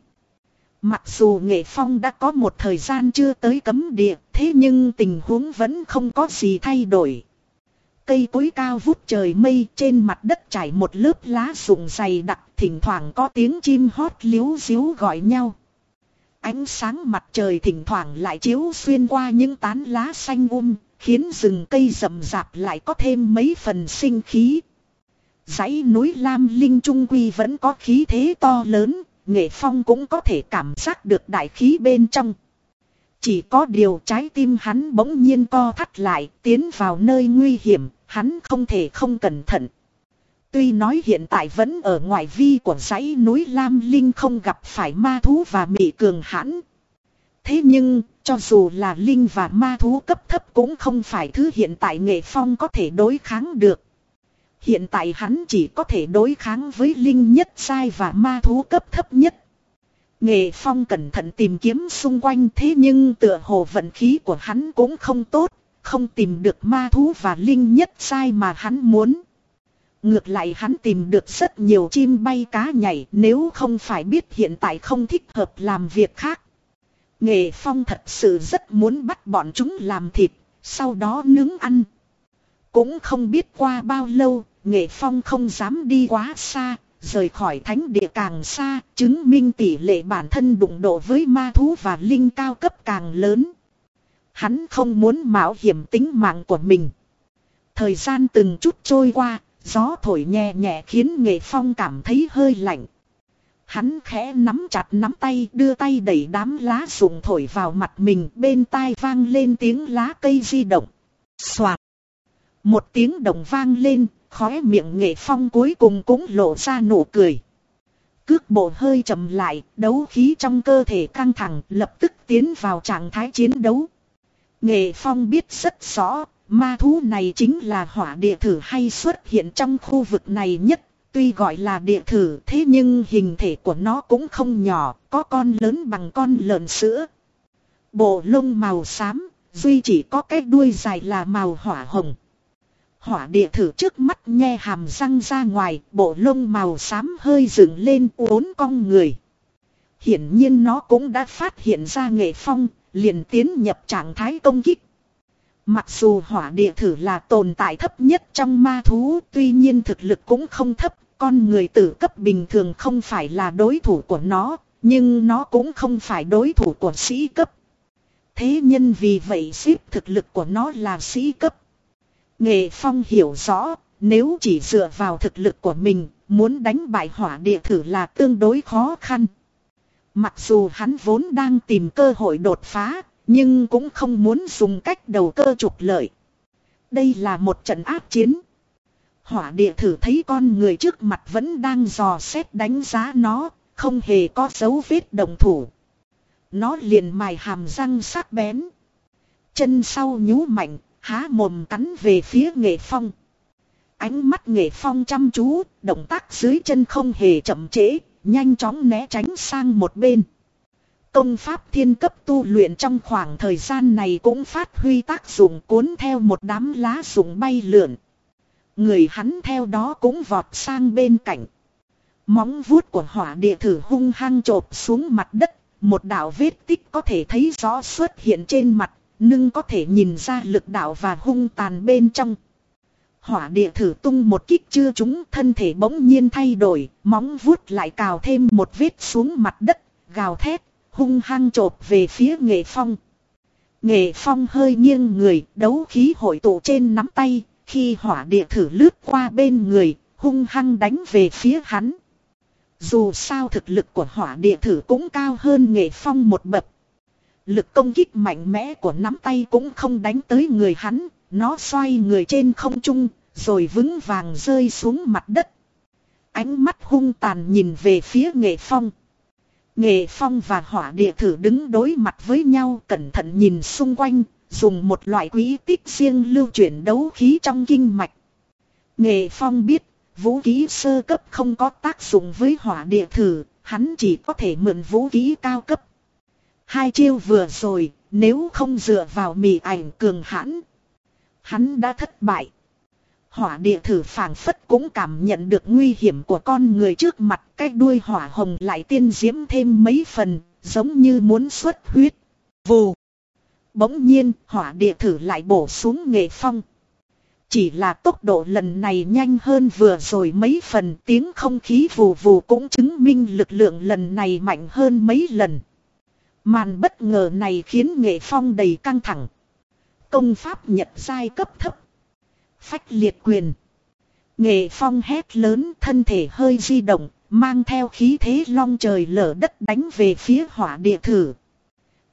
Mặc dù nghệ phong đã có một thời gian chưa tới cấm địa, thế nhưng tình huống vẫn không có gì thay đổi. Cây cối cao vút trời mây trên mặt đất trải một lớp lá rụng dày đặc, thỉnh thoảng có tiếng chim hót liếu xíu gọi nhau. Ánh sáng mặt trời thỉnh thoảng lại chiếu xuyên qua những tán lá xanh um, khiến rừng cây rậm rạp lại có thêm mấy phần sinh khí. Dãy núi Lam Linh Trung Quy vẫn có khí thế to lớn, nghệ phong cũng có thể cảm giác được đại khí bên trong. Chỉ có điều trái tim hắn bỗng nhiên co thắt lại, tiến vào nơi nguy hiểm, hắn không thể không cẩn thận. Tuy nói hiện tại vẫn ở ngoài vi của dãy núi Lam Linh không gặp phải ma thú và mị cường hãn. Thế nhưng, cho dù là Linh và ma thú cấp thấp cũng không phải thứ hiện tại nghệ phong có thể đối kháng được. Hiện tại hắn chỉ có thể đối kháng với Linh nhất sai và ma thú cấp thấp nhất. Nghệ phong cẩn thận tìm kiếm xung quanh thế nhưng tựa hồ vận khí của hắn cũng không tốt, không tìm được ma thú và Linh nhất sai mà hắn muốn. Ngược lại hắn tìm được rất nhiều chim bay cá nhảy nếu không phải biết hiện tại không thích hợp làm việc khác. Nghệ Phong thật sự rất muốn bắt bọn chúng làm thịt, sau đó nướng ăn. Cũng không biết qua bao lâu, Nghệ Phong không dám đi quá xa, rời khỏi thánh địa càng xa, chứng minh tỷ lệ bản thân đụng độ với ma thú và linh cao cấp càng lớn. Hắn không muốn mạo hiểm tính mạng của mình. Thời gian từng chút trôi qua, Gió thổi nhẹ nhẹ khiến nghệ phong cảm thấy hơi lạnh. Hắn khẽ nắm chặt nắm tay đưa tay đẩy đám lá rụng thổi vào mặt mình bên tai vang lên tiếng lá cây di động. Xoạt. Một tiếng động vang lên, khóe miệng nghệ phong cuối cùng cũng lộ ra nụ cười. Cước bộ hơi chậm lại, đấu khí trong cơ thể căng thẳng lập tức tiến vào trạng thái chiến đấu. Nghệ phong biết rất rõ, Ma thú này chính là hỏa địa thử hay xuất hiện trong khu vực này nhất. Tuy gọi là địa thử thế nhưng hình thể của nó cũng không nhỏ, có con lớn bằng con lợn sữa. Bộ lông màu xám, duy chỉ có cái đuôi dài là màu hỏa hồng. Hỏa địa thử trước mắt nhe hàm răng ra ngoài, bộ lông màu xám hơi dựng lên uốn cong người. Hiển nhiên nó cũng đã phát hiện ra nghệ phong, liền tiến nhập trạng thái công kích. Mặc dù hỏa địa thử là tồn tại thấp nhất trong ma thú, tuy nhiên thực lực cũng không thấp, con người tử cấp bình thường không phải là đối thủ của nó, nhưng nó cũng không phải đối thủ của sĩ cấp. Thế nhân vì vậy xếp thực lực của nó là sĩ cấp. Nghệ Phong hiểu rõ, nếu chỉ dựa vào thực lực của mình, muốn đánh bại hỏa địa thử là tương đối khó khăn. Mặc dù hắn vốn đang tìm cơ hội đột phá, nhưng cũng không muốn dùng cách đầu cơ trục lợi. Đây là một trận áp chiến. Hỏa địa thử thấy con người trước mặt vẫn đang dò xét đánh giá nó, không hề có dấu vết đồng thủ. Nó liền mài hàm răng sắc bén. Chân sau nhú mạnh, há mồm cắn về phía nghệ phong. Ánh mắt nghệ phong chăm chú, động tác dưới chân không hề chậm trễ, nhanh chóng né tránh sang một bên. Công pháp thiên cấp tu luyện trong khoảng thời gian này cũng phát huy tác dụng cuốn theo một đám lá rụng bay lượn. Người hắn theo đó cũng vọt sang bên cạnh. Móng vuốt của hỏa địa thử hung hăng chộp xuống mặt đất, một đạo vết tích có thể thấy rõ xuất hiện trên mặt, nhưng có thể nhìn ra lực đạo và hung tàn bên trong. Hỏa địa thử tung một kích chưa trúng thân thể bỗng nhiên thay đổi, móng vuốt lại cào thêm một vết xuống mặt đất, gào thét, hung hăng chộp về phía nghệ phong. Nghệ phong hơi nghiêng người, đấu khí hội tụ trên nắm tay, khi hỏa địa thử lướt qua bên người, hung hăng đánh về phía hắn. Dù sao thực lực của hỏa địa thử cũng cao hơn nghệ phong một bậc. Lực công kích mạnh mẽ của nắm tay cũng không đánh tới người hắn, nó xoay người trên không trung, rồi vững vàng rơi xuống mặt đất. Ánh mắt hung tàn nhìn về phía nghệ phong. Nghệ phong và hỏa địa thử đứng đối mặt với nhau cẩn thận nhìn xung quanh, dùng một loại quý tích riêng lưu chuyển đấu khí trong kinh mạch. Nghệ phong biết, vũ khí sơ cấp không có tác dụng với hỏa địa thử, hắn chỉ có thể mượn vũ khí cao cấp. Hai chiêu vừa rồi, Nếu không dựa vào mì ảnh cường hãn. Hắn đã thất bại. Hỏa địa thử phảng phất cũng cảm nhận được nguy hiểm của con người trước mặt. Cái đuôi hỏa hồng lại tiên diễm thêm mấy phần. Giống như muốn xuất huyết. Vù. Bỗng nhiên, hỏa địa thử lại bổ xuống nghệ phong. Chỉ là tốc độ lần này nhanh hơn vừa rồi mấy phần, tiếng không khí vù vù cũng chứng minh lực lượng lần này mạnh hơn mấy lần. Màn bất ngờ này khiến nghệ phong đầy căng thẳng. Công pháp nhật giai cấp thấp. Phách liệt quyền. Nghệ phong hét lớn thân thể hơi di động, mang theo khí thế long trời lở đất đánh về phía hỏa địa thử.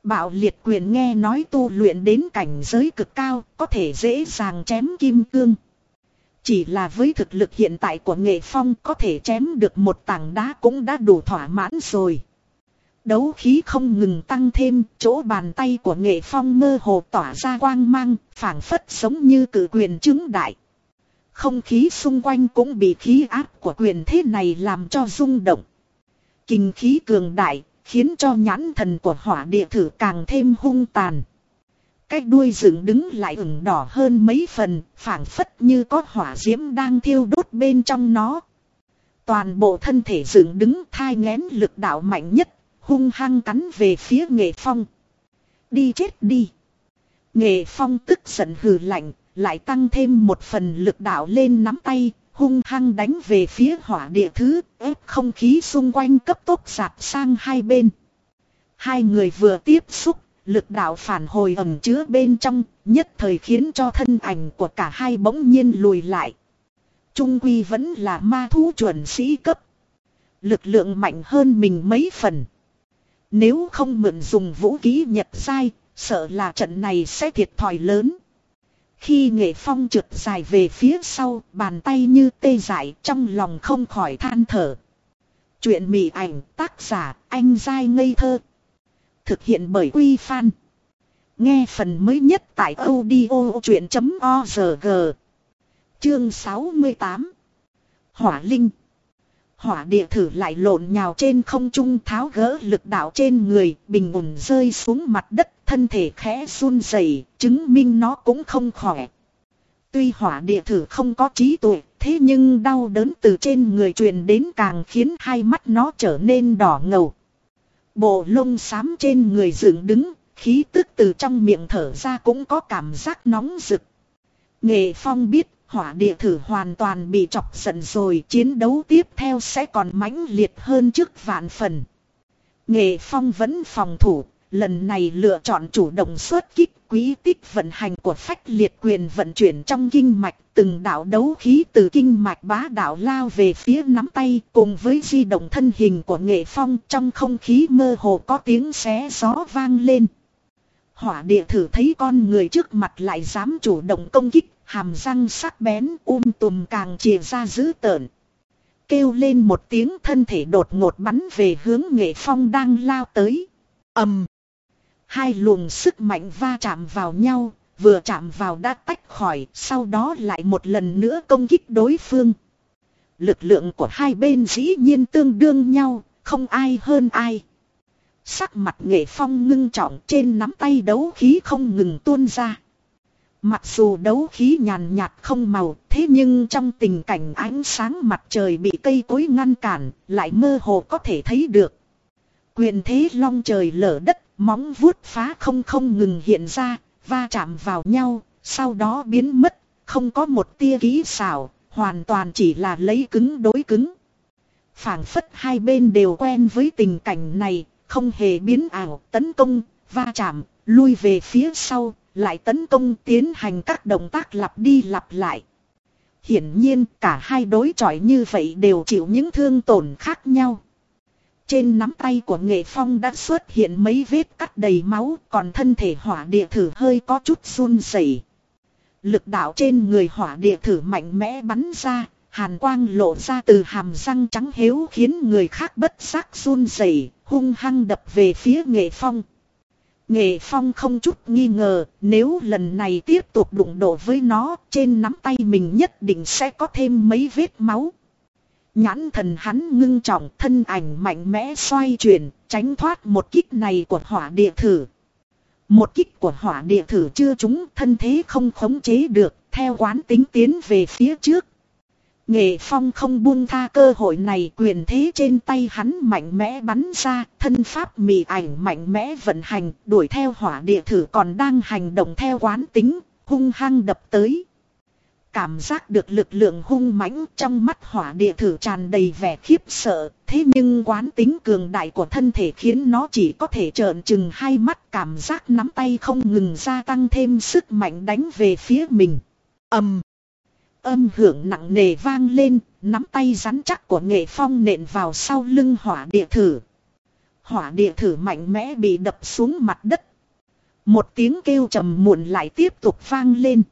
Bạo liệt quyền nghe nói tu luyện đến cảnh giới cực cao, có thể dễ dàng chém kim cương. Chỉ là với thực lực hiện tại của nghệ phong có thể chém được một tảng đá cũng đã đủ thỏa mãn rồi. Đấu khí không ngừng tăng thêm, chỗ bàn tay của nghệ phong mơ hồ tỏa ra quang mang, phảng phất giống như cử quyền chứng đại. Không khí xung quanh cũng bị khí áp của quyền thế này làm cho rung động. Kinh khí cường đại, khiến cho nhãn thần của hỏa địa thử càng thêm hung tàn. Cái đuôi dựng đứng lại ửng đỏ hơn mấy phần, phảng phất như có hỏa diễm đang thiêu đốt bên trong nó. Toàn bộ thân thể dựng đứng thai ngén lực đạo mạnh nhất, hung hăng cắn về phía nghệ phong. Đi chết đi. Nghệ phong tức giận hừ lạnh, lại tăng thêm một phần lực đạo lên nắm tay, hung hăng đánh về phía hỏa địa thứ, ép không khí xung quanh cấp tốc giạt sang hai bên. Hai người vừa tiếp xúc, lực đạo phản hồi ẩm chứa bên trong, nhất thời khiến cho thân ảnh của cả hai bỗng nhiên lùi lại. Trung quy vẫn là ma thú chuẩn sĩ cấp. Lực lượng mạnh hơn mình mấy phần. Nếu không mượn dùng vũ khí nhật sai, sợ là trận này sẽ thiệt thòi lớn. Khi nghệ phong trượt dài về phía sau, bàn tay như tê dại trong lòng không khỏi than thở. Chuyện mị ảnh tác giả anh dai ngây thơ. Thực hiện bởi Quy Phan. Nghe phần mới nhất tại audio chuyện.org. Chương 68. Hỏa Linh. Hỏa địa thử lại lộn nhào trên không trung tháo gỡ lực đạo trên người, bình ổn rơi xuống mặt đất, thân thể khẽ run rẩy, chứng minh nó cũng không khỏe. Tuy hỏa địa thử không có trí tuệ, thế nhưng đau đớn từ trên người truyền đến càng khiến hai mắt nó trở nên đỏ ngầu. Bộ lông xám trên người dựng đứng, khí tức từ trong miệng thở ra cũng có cảm giác nóng rực. Nghệ Phong biết hỏa địa thử hoàn toàn bị chọc giận rồi chiến đấu tiếp theo sẽ còn mãnh liệt hơn trước vạn phần. Nghệ Phong vẫn phòng thủ, lần này lựa chọn chủ động xuất kích quý tích vận hành của phách liệt quyền vận chuyển trong kinh mạch từng đạo đấu khí từ kinh mạch bá đạo lao về phía nắm tay cùng với di động thân hình của nghệ phong trong không khí mơ hồ có tiếng xé gió vang lên. Hỏa địa thử thấy con người trước mặt lại dám chủ động công kích, hàm răng sắc bén um tùm càng chìa ra dữ tợn. Kêu lên một tiếng thân thể đột ngột bắn về hướng nghệ phong đang lao tới. ầm Hai luồng sức mạnh va chạm vào nhau, vừa chạm vào đã tách khỏi, sau đó lại một lần nữa công kích đối phương. Lực lượng của hai bên dĩ nhiên tương đương nhau, không ai hơn ai. Sắc mặt nghệ phong ngưng trọng trên nắm tay đấu khí không ngừng tuôn ra. Mặc dù đấu khí nhàn nhạt không màu, thế nhưng trong tình cảnh ánh sáng mặt trời bị cây cối ngăn cản, lại mơ hồ có thể thấy được. Quyền thế long trời lở đất, móng vuốt phá không không ngừng hiện ra, va chạm vào nhau, sau đó biến mất, không có một tia ký xảo, hoàn toàn chỉ là lấy cứng đối cứng. phảng phất hai bên đều quen với tình cảnh này, không hề biến ảo, tấn công, va chạm, lui về phía sau, lại tấn công tiến hành các động tác lặp đi lặp lại. Hiển nhiên cả hai đối chọi như vậy đều chịu những thương tổn khác nhau. Trên nắm tay của nghệ phong đã xuất hiện mấy vết cắt đầy máu, còn thân thể hỏa địa thử hơi có chút run rẩy. Lực đạo trên người hỏa địa thử mạnh mẽ bắn ra, hàn quang lộ ra từ hàm răng trắng hếu khiến người khác bất giác run rẩy, hung hăng đập về phía nghệ phong. Nghệ phong không chút nghi ngờ, nếu lần này tiếp tục đụng độ với nó, trên nắm tay mình nhất định sẽ có thêm mấy vết máu. Nhãn thần hắn ngưng trọng thân ảnh mạnh mẽ xoay chuyển, tránh thoát một kích này của hỏa địa thử. Một kích của hỏa địa thử chưa trúng thân thế không khống chế được, theo quán tính tiến về phía trước. Nghệ Phong không buông tha cơ hội này quyền thế trên tay hắn mạnh mẽ bắn ra, thân pháp mị ảnh mạnh mẽ vận hành, đuổi theo hỏa địa thử còn đang hành động theo quán tính, hung hăng đập tới. Cảm giác được lực lượng hung mãnh trong mắt hỏa địa thử tràn đầy vẻ khiếp sợ, thế nhưng quán tính cường đại của thân thể khiến nó chỉ có thể trợn chừng hai mắt cảm giác nắm tay không ngừng gia tăng thêm sức mạnh đánh về phía mình. ầm Âm hưởng nặng nề vang lên, nắm tay rắn chắc của nghệ phong nện vào sau lưng hỏa địa thử. Hỏa địa thử mạnh mẽ bị đập xuống mặt đất. Một tiếng kêu trầm muộn lại tiếp tục vang lên.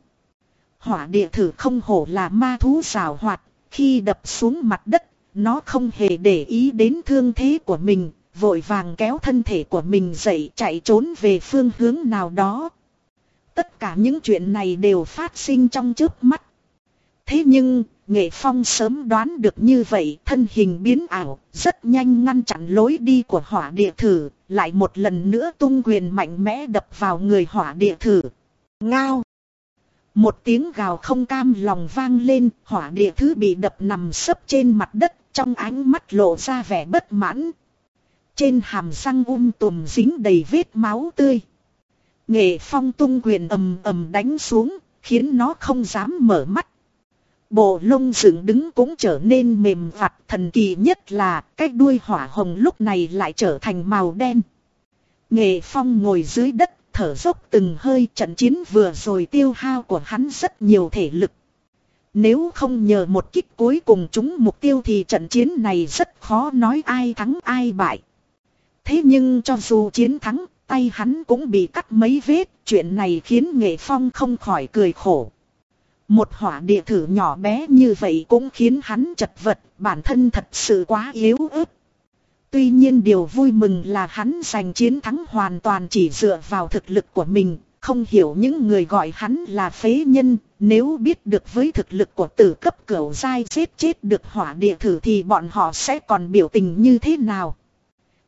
Hỏa địa thử không hổ là ma thú rào hoạt, khi đập xuống mặt đất, nó không hề để ý đến thương thế của mình, vội vàng kéo thân thể của mình dậy chạy trốn về phương hướng nào đó. Tất cả những chuyện này đều phát sinh trong trước mắt. Thế nhưng, Nghệ Phong sớm đoán được như vậy, thân hình biến ảo, rất nhanh ngăn chặn lối đi của hỏa địa thử, lại một lần nữa tung quyền mạnh mẽ đập vào người hỏa địa thử. Ngao! Một tiếng gào không cam lòng vang lên, hỏa địa thứ bị đập nằm sấp trên mặt đất, trong ánh mắt lộ ra vẻ bất mãn. Trên hàm răng um tùm dính đầy vết máu tươi. Nghệ phong tung quyền ầm ầm đánh xuống, khiến nó không dám mở mắt. Bộ lông dựng đứng cũng trở nên mềm vặt thần kỳ nhất là cái đuôi hỏa hồng lúc này lại trở thành màu đen. Nghệ phong ngồi dưới đất thở dốc từng hơi trận chiến vừa rồi tiêu hao của hắn rất nhiều thể lực. Nếu không nhờ một kích cuối cùng chúng mục tiêu thì trận chiến này rất khó nói ai thắng ai bại. Thế nhưng cho dù chiến thắng, tay hắn cũng bị cắt mấy vết, chuyện này khiến Nghệ Phong không khỏi cười khổ. Một hỏa địa thử nhỏ bé như vậy cũng khiến hắn chật vật, bản thân thật sự quá yếu ớt. Tuy nhiên điều vui mừng là hắn giành chiến thắng hoàn toàn chỉ dựa vào thực lực của mình, không hiểu những người gọi hắn là phế nhân, nếu biết được với thực lực của tử cấp cửu giai giết chết được hỏa địa thử thì bọn họ sẽ còn biểu tình như thế nào.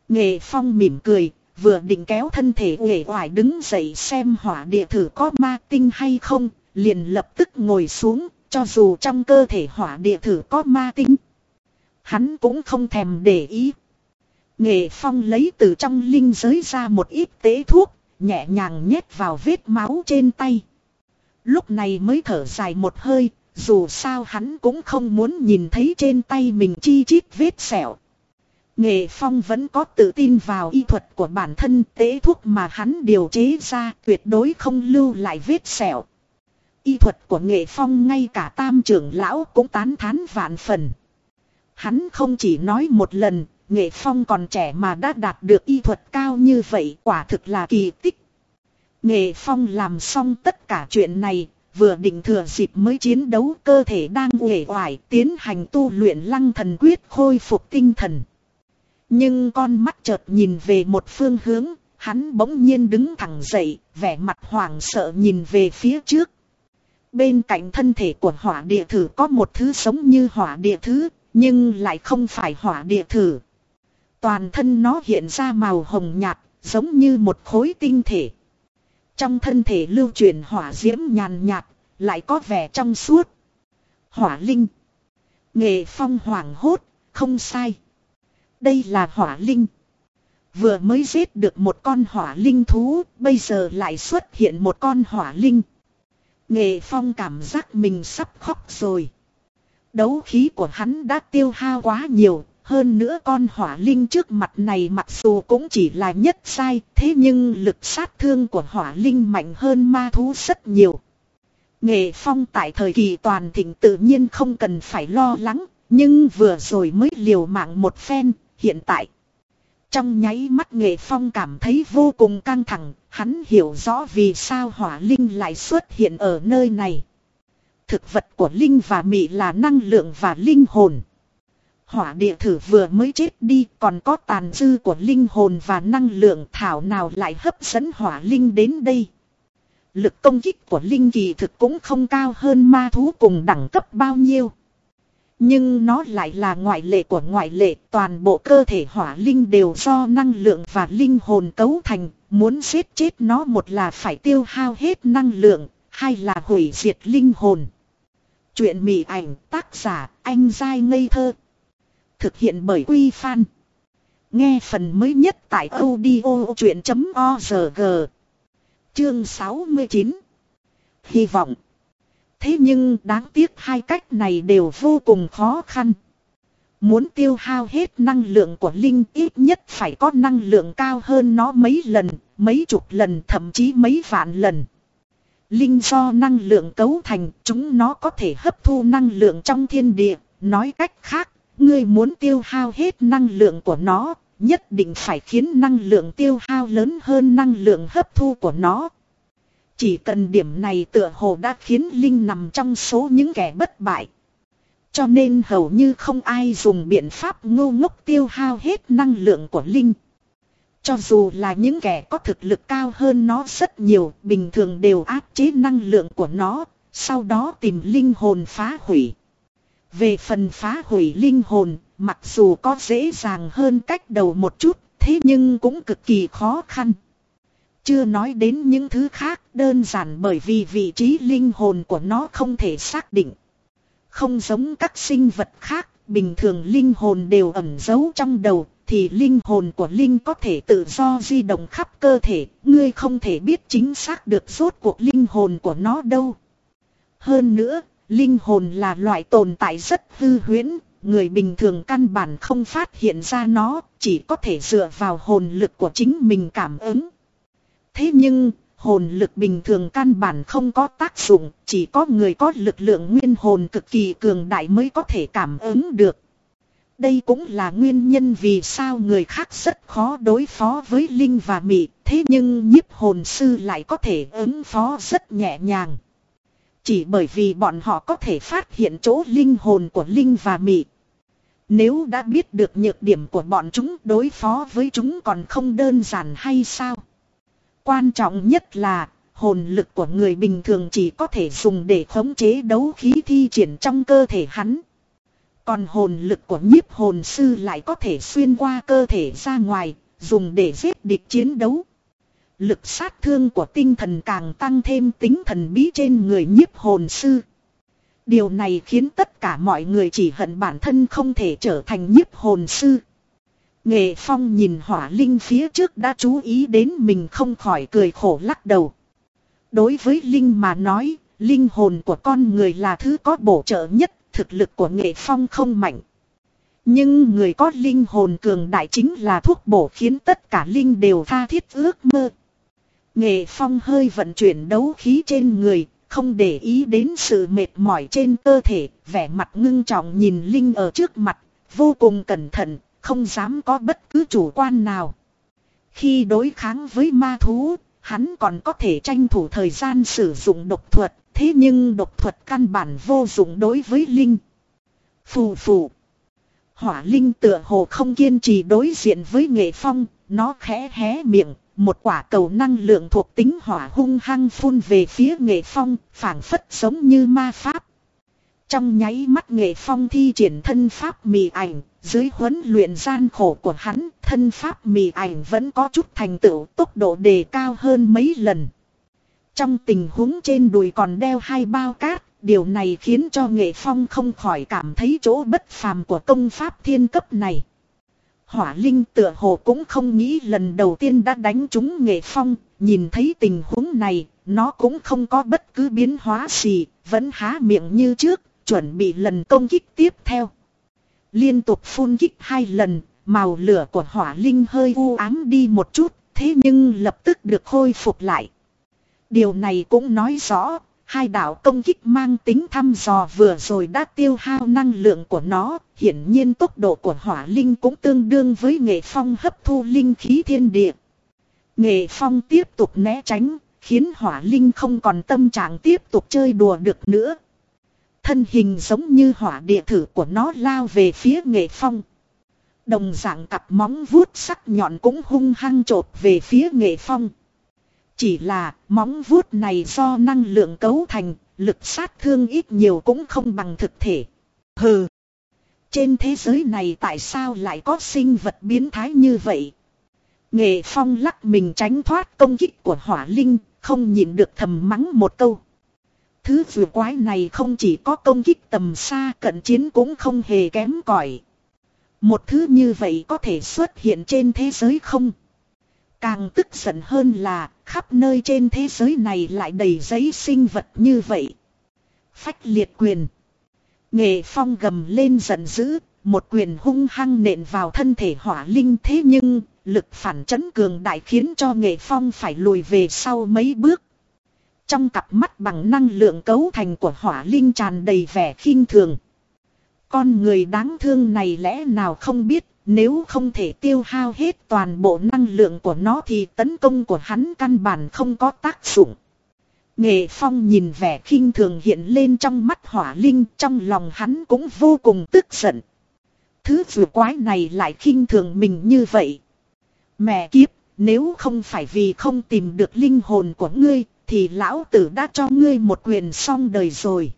Nghệ Phong mỉm cười, vừa định kéo thân thể uể oải đứng dậy xem hỏa địa thử có ma tinh hay không, liền lập tức ngồi xuống, cho dù trong cơ thể hỏa địa thử có ma tinh. Hắn cũng không thèm để ý. Nghệ Phong lấy từ trong linh giới ra một ít tế thuốc, nhẹ nhàng nhét vào vết máu trên tay. Lúc này mới thở dài một hơi, dù sao hắn cũng không muốn nhìn thấy trên tay mình chi chít vết sẹo. Nghệ Phong vẫn có tự tin vào y thuật của bản thân tế thuốc mà hắn điều chế ra tuyệt đối không lưu lại vết sẹo. Y thuật của Nghệ Phong ngay cả tam trưởng lão cũng tán thán vạn phần. Hắn không chỉ nói một lần, Nghệ Phong còn trẻ mà đã đạt được y thuật cao như vậy quả thực là kỳ tích. Nghệ Phong làm xong tất cả chuyện này, vừa định thừa dịp mới chiến đấu cơ thể đang uể oải tiến hành tu luyện lăng thần quyết khôi phục tinh thần. Nhưng con mắt chợt nhìn về một phương hướng, hắn bỗng nhiên đứng thẳng dậy, vẻ mặt hoảng sợ nhìn về phía trước. Bên cạnh thân thể của hỏa địa thử có một thứ sống như hỏa địa thứ, nhưng lại không phải hỏa địa thử. Toàn thân nó hiện ra màu hồng nhạt, giống như một khối tinh thể. Trong thân thể lưu truyền hỏa diễm nhàn nhạt, lại có vẻ trong suốt. Hỏa linh. Nghệ phong hoàng hốt, không sai. Đây là hỏa linh. Vừa mới giết được một con hỏa linh thú, bây giờ lại xuất hiện một con hỏa linh. Nghệ phong cảm giác mình sắp khóc rồi. Đấu khí của hắn đã tiêu hao quá nhiều, hơn nữa con hỏa linh trước mặt này mặc dù cũng chỉ là nhất sai, thế nhưng lực sát thương của hỏa linh mạnh hơn ma thú rất nhiều. Nghệ phong tại thời kỳ toàn thịnh tự nhiên không cần phải lo lắng, nhưng vừa rồi mới liều mạng một phen, hiện tại. Trong nháy mắt nghệ phong cảm thấy vô cùng căng thẳng, hắn hiểu rõ vì sao hỏa linh lại xuất hiện ở nơi này. Thực vật của linh và mị là năng lượng và linh hồn. Hỏa địa thử vừa mới chết đi, còn có tàn dư của linh hồn và năng lượng thảo nào lại hấp dẫn hỏa linh đến đây. Lực công kích của linh kỳ thực cũng không cao hơn ma thú cùng đẳng cấp bao nhiêu. Nhưng nó lại là ngoại lệ của ngoại lệ, toàn bộ cơ thể hỏa linh đều do năng lượng và linh hồn cấu thành, muốn giết chết nó một là phải tiêu hao hết năng lượng, hai là hủy diệt linh hồn. Chuyện mị ảnh tác giả anh dai ngây thơ. Thực hiện bởi Quy Phan. Nghe phần mới nhất tại audio chuyện.org. Chương 69. Hy vọng. Thế nhưng đáng tiếc hai cách này đều vô cùng khó khăn. Muốn tiêu hao hết năng lượng của Linh ít nhất phải có năng lượng cao hơn nó mấy lần, mấy chục lần thậm chí mấy vạn lần. Linh do năng lượng cấu thành chúng nó có thể hấp thu năng lượng trong thiên địa. Nói cách khác, ngươi muốn tiêu hao hết năng lượng của nó, nhất định phải khiến năng lượng tiêu hao lớn hơn năng lượng hấp thu của nó. Chỉ cần điểm này tựa hồ đã khiến Linh nằm trong số những kẻ bất bại. Cho nên hầu như không ai dùng biện pháp ngu ngốc tiêu hao hết năng lượng của Linh. Cho dù là những kẻ có thực lực cao hơn nó rất nhiều, bình thường đều áp chế năng lượng của nó, sau đó tìm linh hồn phá hủy. Về phần phá hủy linh hồn, mặc dù có dễ dàng hơn cách đầu một chút, thế nhưng cũng cực kỳ khó khăn. Chưa nói đến những thứ khác đơn giản bởi vì vị trí linh hồn của nó không thể xác định. Không giống các sinh vật khác, bình thường linh hồn đều ẩn giấu trong đầu, thì linh hồn của Linh có thể tự do di động khắp cơ thể, ngươi không thể biết chính xác được rốt cuộc linh hồn của nó đâu. Hơn nữa, linh hồn là loại tồn tại rất hư huyễn, người bình thường căn bản không phát hiện ra nó, chỉ có thể dựa vào hồn lực của chính mình cảm ứng. Thế nhưng, hồn lực bình thường căn bản không có tác dụng, chỉ có người có lực lượng nguyên hồn cực kỳ cường đại mới có thể cảm ứng được. Đây cũng là nguyên nhân vì sao người khác rất khó đối phó với Linh và Mị, thế nhưng nhiếp hồn sư lại có thể ứng phó rất nhẹ nhàng. Chỉ bởi vì bọn họ có thể phát hiện chỗ linh hồn của Linh và Mị. Nếu đã biết được nhược điểm của bọn chúng đối phó với chúng còn không đơn giản hay sao? Quan trọng nhất là hồn lực của người bình thường chỉ có thể dùng để khống chế đấu khí thi triển trong cơ thể hắn. Còn hồn lực của nhiếp hồn sư lại có thể xuyên qua cơ thể ra ngoài, dùng để giết địch chiến đấu. Lực sát thương của tinh thần càng tăng thêm tính thần bí trên người nhiếp hồn sư. Điều này khiến tất cả mọi người chỉ hận bản thân không thể trở thành nhiếp hồn sư. Nghệ Phong nhìn hỏa linh phía trước đã chú ý đến mình không khỏi cười khổ lắc đầu. Đối với Linh mà nói, linh hồn của con người là thứ có bổ trợ nhất thực lực của nghệ phong không mạnh. Nhưng người có linh hồn cường đại chính là thuốc bổ khiến tất cả linh đều tha thiết ước mơ. Nghệ phong hơi vận chuyển đấu khí trên người, không để ý đến sự mệt mỏi trên cơ thể, vẻ mặt ngưng trọng nhìn linh ở trước mặt, vô cùng cẩn thận, không dám có bất cứ chủ quan nào. Khi đối kháng với ma thú, hắn còn có thể tranh thủ thời gian sử dụng độc thuật, Thế nhưng độc thuật căn bản vô dụng đối với Linh. Phù phù. Hỏa Linh tựa hồ không kiên trì đối diện với nghệ phong, nó khẽ hé miệng, một quả cầu năng lượng thuộc tính hỏa hung hăng phun về phía nghệ phong, phảng phất giống như ma pháp. Trong nháy mắt nghệ phong thi triển thân pháp mì ảnh, dưới huấn luyện gian khổ của hắn, thân pháp mì ảnh vẫn có chút thành tựu tốc độ đề cao hơn mấy lần. Trong tình huống trên đùi còn đeo hai bao cát, điều này khiến cho nghệ phong không khỏi cảm thấy chỗ bất phàm của công pháp thiên cấp này. Hỏa Linh tựa hồ cũng không nghĩ lần đầu tiên đã đánh trúng nghệ phong, nhìn thấy tình huống này, nó cũng không có bất cứ biến hóa gì, vẫn há miệng như trước, chuẩn bị lần công kích tiếp theo. Liên tục phun kích hai lần, màu lửa của hỏa linh hơi u ám đi một chút, thế nhưng lập tức được khôi phục lại. Điều này cũng nói rõ, hai đạo công kích mang tính thăm dò vừa rồi đã tiêu hao năng lượng của nó, hiển nhiên tốc độ của hỏa linh cũng tương đương với nghệ phong hấp thu linh khí thiên địa. Nghệ phong tiếp tục né tránh, khiến hỏa linh không còn tâm trạng tiếp tục chơi đùa được nữa. Thân hình giống như hỏa địa thử của nó lao về phía nghệ phong. Đồng dạng cặp móng vuốt sắc nhọn cũng hung hăng trột về phía nghệ phong. Chỉ là móng vuốt này do năng lượng cấu thành, lực sát thương ít nhiều cũng không bằng thực thể. Hừ. Trên thế giới này tại sao lại có sinh vật biến thái như vậy? Nghệ phong lắc mình tránh thoát công kích của hỏa linh, không nhịn được thầm mắng một câu. Thứ vừa quái này không chỉ có công kích tầm xa cận chiến cũng không hề kém cỏi. Một thứ như vậy có thể xuất hiện trên thế giới không? Càng tức giận hơn là khắp nơi trên thế giới này lại đầy giấy sinh vật như vậy. Phách liệt quyền. Nghệ phong gầm lên giận dữ, một quyền hung hăng nện vào thân thể hỏa linh thế nhưng, lực phản chấn cường đại khiến cho nghệ phong phải lùi về sau mấy bước. Trong cặp mắt bằng năng lượng cấu thành của hỏa linh tràn đầy vẻ khinh thường. Con người đáng thương này lẽ nào không biết nếu không thể tiêu hao hết toàn bộ năng lượng của nó thì tấn công của hắn căn bản không có tác dụng. Nghệ Phong nhìn vẻ khinh thường hiện lên trong mắt hỏa linh trong lòng hắn cũng vô cùng tức giận. Thứ vừa quái này lại khinh thường mình như vậy. Mẹ kiếp, nếu không phải vì không tìm được linh hồn của ngươi, thì lão tử đã cho ngươi một quyền xong đời rồi.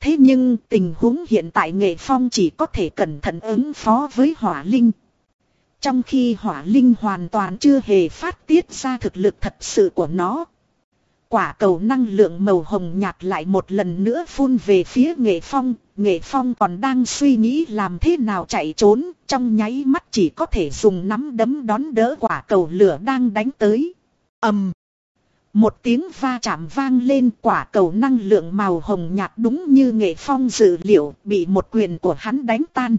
Thế nhưng tình huống hiện tại nghệ phong chỉ có thể cẩn thận ứng phó với hỏa linh. Trong khi hỏa linh hoàn toàn chưa hề phát tiết ra thực lực thật sự của nó. Quả cầu năng lượng màu hồng nhạt lại một lần nữa phun về phía nghệ phong. Nghệ phong còn đang suy nghĩ làm thế nào chạy trốn. Trong nháy mắt chỉ có thể dùng nắm đấm đón đỡ quả cầu lửa đang đánh tới. ầm một tiếng va chạm vang lên, quả cầu năng lượng màu hồng nhạt đúng như nghệ phong dự liệu, bị một quyền của hắn đánh tan.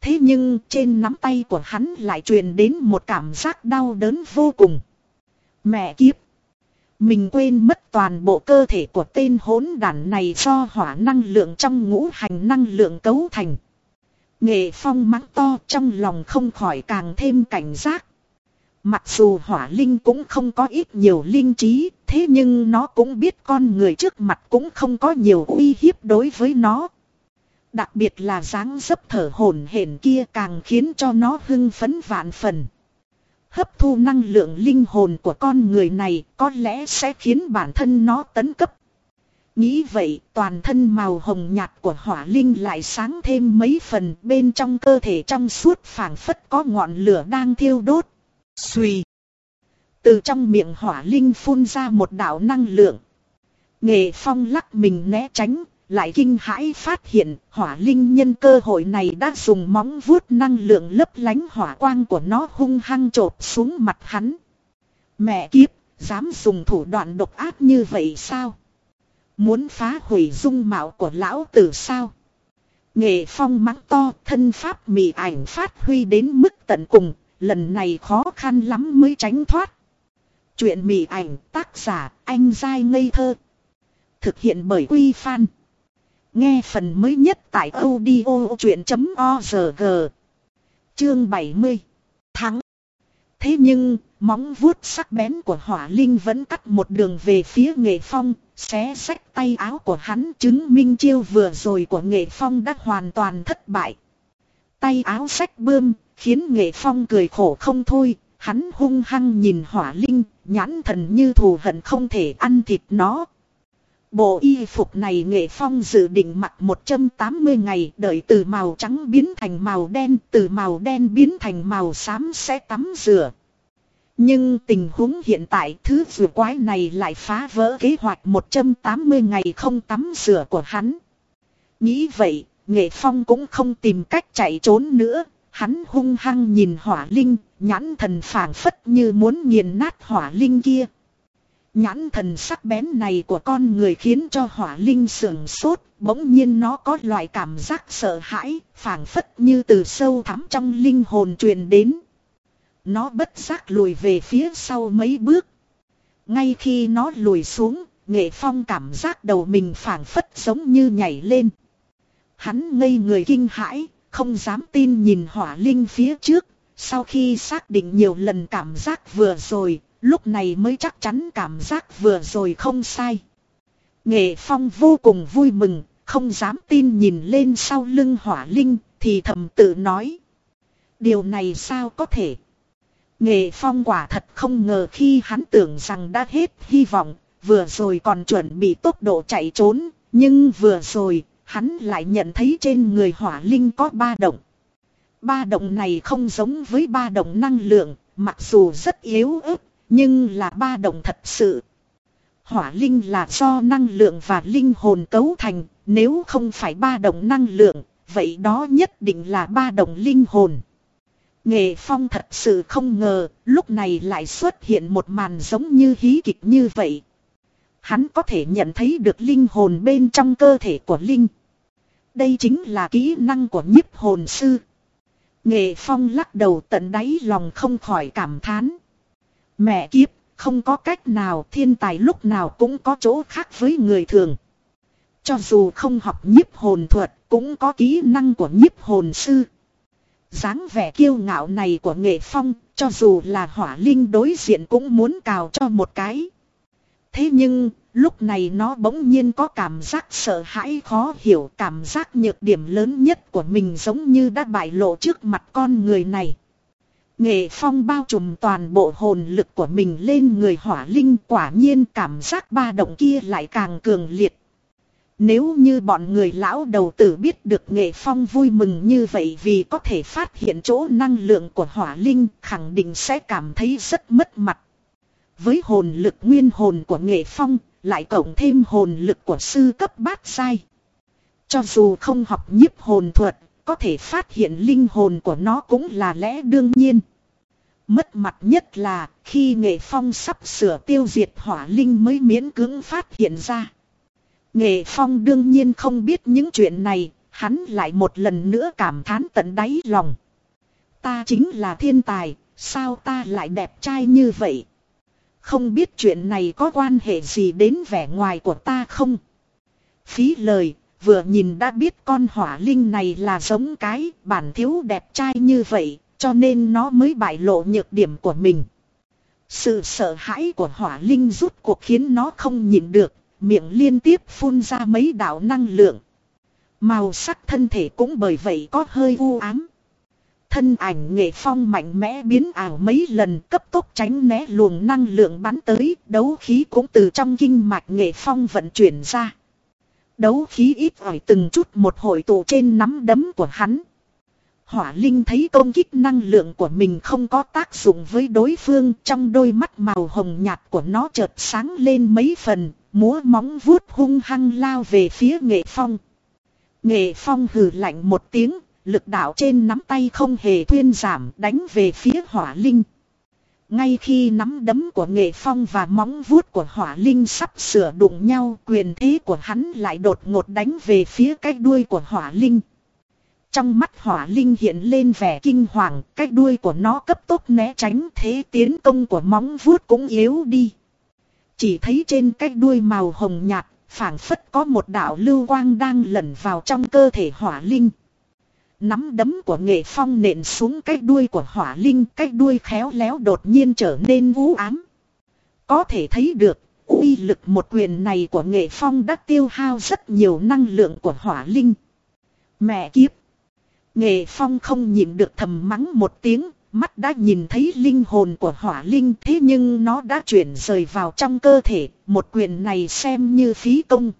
Thế nhưng, trên nắm tay của hắn lại truyền đến một cảm giác đau đớn vô cùng. Mẹ kiếp! Mình quên mất toàn bộ cơ thể của tên hỗn đản này do hỏa năng lượng trong ngũ hành năng lượng cấu thành. Nghệ phong mắng to, trong lòng không khỏi càng thêm cảnh giác. Mặc dù hỏa linh cũng không có ít nhiều linh trí, thế nhưng nó cũng biết con người trước mặt cũng không có nhiều uy hiếp đối với nó. Đặc biệt là dáng dấp thở hổn hển kia càng khiến cho nó hưng phấn vạn phần. Hấp thu năng lượng linh hồn của con người này có lẽ sẽ khiến bản thân nó tấn cấp. Nghĩ vậy toàn thân màu hồng nhạt của hỏa linh lại sáng thêm mấy phần bên trong cơ thể trong suốt phảng phất có ngọn lửa đang thiêu đốt. Xùy. Từ trong miệng hỏa linh phun ra một đạo năng lượng. Nghệ phong lắc mình né tránh, lại kinh hãi phát hiện hỏa linh nhân cơ hội này đã dùng móng vuốt năng lượng lấp lánh hỏa quang của nó hung hăng trột xuống mặt hắn. Mẹ kiếp, dám dùng thủ đoạn độc ác như vậy sao? Muốn phá hủy dung mạo của lão tử sao? Nghệ phong mắng to thân pháp mị ảnh phát huy đến mức tận cùng, lần này khó khăn lắm mới tránh thoát. Chuyện mị ảnh tác giả anh dai ngây thơ. Thực hiện bởi Quy Phan. Nghe phần mới nhất tại audio chuyện.org. Chương 70. Thắng. Thế nhưng, móng vuốt sắc bén của hỏa linh vẫn cắt một đường về phía nghệ phong, xé sách tay áo của hắn chứng minh chiêu vừa rồi của nghệ phong đã hoàn toàn thất bại. Tay áo sách bươm, Khiến nghệ phong cười khổ không thôi, hắn hung hăng nhìn hỏa linh, nhãn thần như thù hận không thể ăn thịt nó. Bộ y phục này nghệ phong dự định mặc 180 ngày đợi từ màu trắng biến thành màu đen, từ màu đen biến thành màu xám sẽ tắm rửa. Nhưng tình huống hiện tại thứ vừa quái này lại phá vỡ kế hoạch 180 ngày không tắm rửa của hắn. Nghĩ vậy, nghệ phong cũng không tìm cách chạy trốn nữa, Hắn hung hăng nhìn hỏa linh, nhãn thần phảng phất như muốn nghiền nát hỏa linh kia. Nhãn thần sắc bén này của con người khiến cho hỏa linh sưởng sốt, bỗng nhiên nó có loại cảm giác sợ hãi, phảng phất như từ sâu thẳm trong linh hồn truyền đến. Nó bất giác lùi về phía sau mấy bước. Ngay khi nó lùi xuống, nghệ phong cảm giác đầu mình phảng phất giống như nhảy lên. Hắn ngây người kinh hãi, không dám tin nhìn hỏa linh phía trước, sau khi xác định nhiều lần cảm giác vừa rồi, lúc này mới chắc chắn cảm giác vừa rồi không sai. Nghệ Phong vô cùng vui mừng, không dám tin nhìn lên sau lưng hỏa linh, thì thầm tự nói. Điều này sao có thể? Nghệ Phong quả thật không ngờ khi hắn tưởng rằng đã hết hy vọng, vừa rồi còn chuẩn bị tốc độ chạy trốn, nhưng vừa rồi, hắn lại nhận thấy trên người hỏa linh có ba động. Ba động này không giống với ba động năng lượng, mặc dù rất yếu ớt, nhưng là ba động thật sự. Hỏa linh là do năng lượng và linh hồn cấu thành, nếu không phải ba động năng lượng, vậy đó nhất định là ba động linh hồn. Nghệ Phong thật sự không ngờ, lúc này lại xuất hiện một màn giống như hí kịch như vậy. Hắn có thể nhận thấy được linh hồn bên trong cơ thể của Linh. Đây chính là kỹ năng của nhiếp hồn sư. Nghệ Phong lắc đầu tận đáy lòng không khỏi cảm thán. Mẹ kiếp, không có cách nào thiên tài lúc nào cũng có chỗ khác với người thường. Cho dù không học nhiếp hồn thuật, cũng có kỹ năng của nhiếp hồn sư dáng vẻ kiêu ngạo này của nghệ phong, cho dù là hỏa linh đối diện cũng muốn cào cho một cái. Thế nhưng, lúc này nó bỗng nhiên có cảm giác sợ hãi khó hiểu cảm giác nhược điểm lớn nhất của mình giống như đã bại lộ trước mặt con người này. Nghệ phong bao trùm toàn bộ hồn lực của mình lên người hỏa linh quả nhiên cảm giác ba động kia lại càng cường liệt. Nếu như bọn người lão đầu tử biết được nghệ phong vui mừng như vậy vì có thể phát hiện chỗ năng lượng của hỏa linh khẳng định sẽ cảm thấy rất mất mặt. Với hồn lực nguyên hồn của nghệ phong, lại cộng thêm hồn lực của sư cấp bát sai. Cho dù không học nhiếp hồn thuật, có thể phát hiện linh hồn của nó cũng là lẽ đương nhiên. Mất mặt nhất là khi nghệ phong sắp sửa tiêu diệt hỏa linh mới miễn cưỡng phát hiện ra. Nghệ Phong đương nhiên không biết những chuyện này, hắn lại một lần nữa cảm thán tận đáy lòng. Ta chính là thiên tài, sao ta lại đẹp trai như vậy? Không biết chuyện này có quan hệ gì đến vẻ ngoài của ta không? Phí lời, vừa nhìn đã biết con hỏa linh này là giống cái bản thiếu đẹp trai như vậy, cho nên nó mới bại lộ nhược điểm của mình. Sự sợ hãi của hỏa linh rút cuộc khiến nó không nhìn được, miệng liên tiếp phun ra mấy đạo năng lượng. Màu sắc thân thể cũng bởi vậy có hơi u ám. Thân ảnh nghệ phong mạnh mẽ biến ảo mấy lần cấp tốc tránh né luồng năng lượng bắn tới, đấu khí cũng từ trong kinh mạch nghệ phong vận chuyển ra. Đấu khí ít ỏi từng chút một hội tụ trên nắm đấm của hắn. Hỏa Linh thấy công kích năng lượng của mình không có tác dụng với đối phương trong đôi mắt màu hồng nhạt của nó chợt sáng lên mấy phần, múa móng vuốt hung hăng lao về phía nghệ phong. Nghệ phong hừ lạnh một tiếng, lực đạo trên nắm tay không hề thuyên giảm đánh về phía hỏa linh. Ngay khi nắm đấm của nghệ phong và móng vuốt của hỏa linh sắp sửa đụng nhau quyền thế của hắn lại đột ngột đánh về phía cái đuôi của hỏa linh. Trong mắt hỏa linh hiện lên vẻ kinh hoàng, cái đuôi của nó cấp tốc né tránh thế tiến công của móng vuốt cũng yếu đi. Chỉ thấy trên cái đuôi màu hồng nhạt, phảng phất có một đạo lưu quang đang lẩn vào trong cơ thể hỏa linh. Nắm đấm của nghệ phong nện xuống cái đuôi của hỏa linh, cái đuôi khéo léo đột nhiên trở nên vũ ám. Có thể thấy được, uy lực một quyền này của nghệ phong đã tiêu hao rất nhiều năng lượng của hỏa linh. Mẹ kiếp! Nghệ phong không nhịn được thầm mắng một tiếng, mắt đã nhìn thấy linh hồn của hỏa linh thế nhưng nó đã chuyển rời vào trong cơ thể, một quyền này xem như phí công.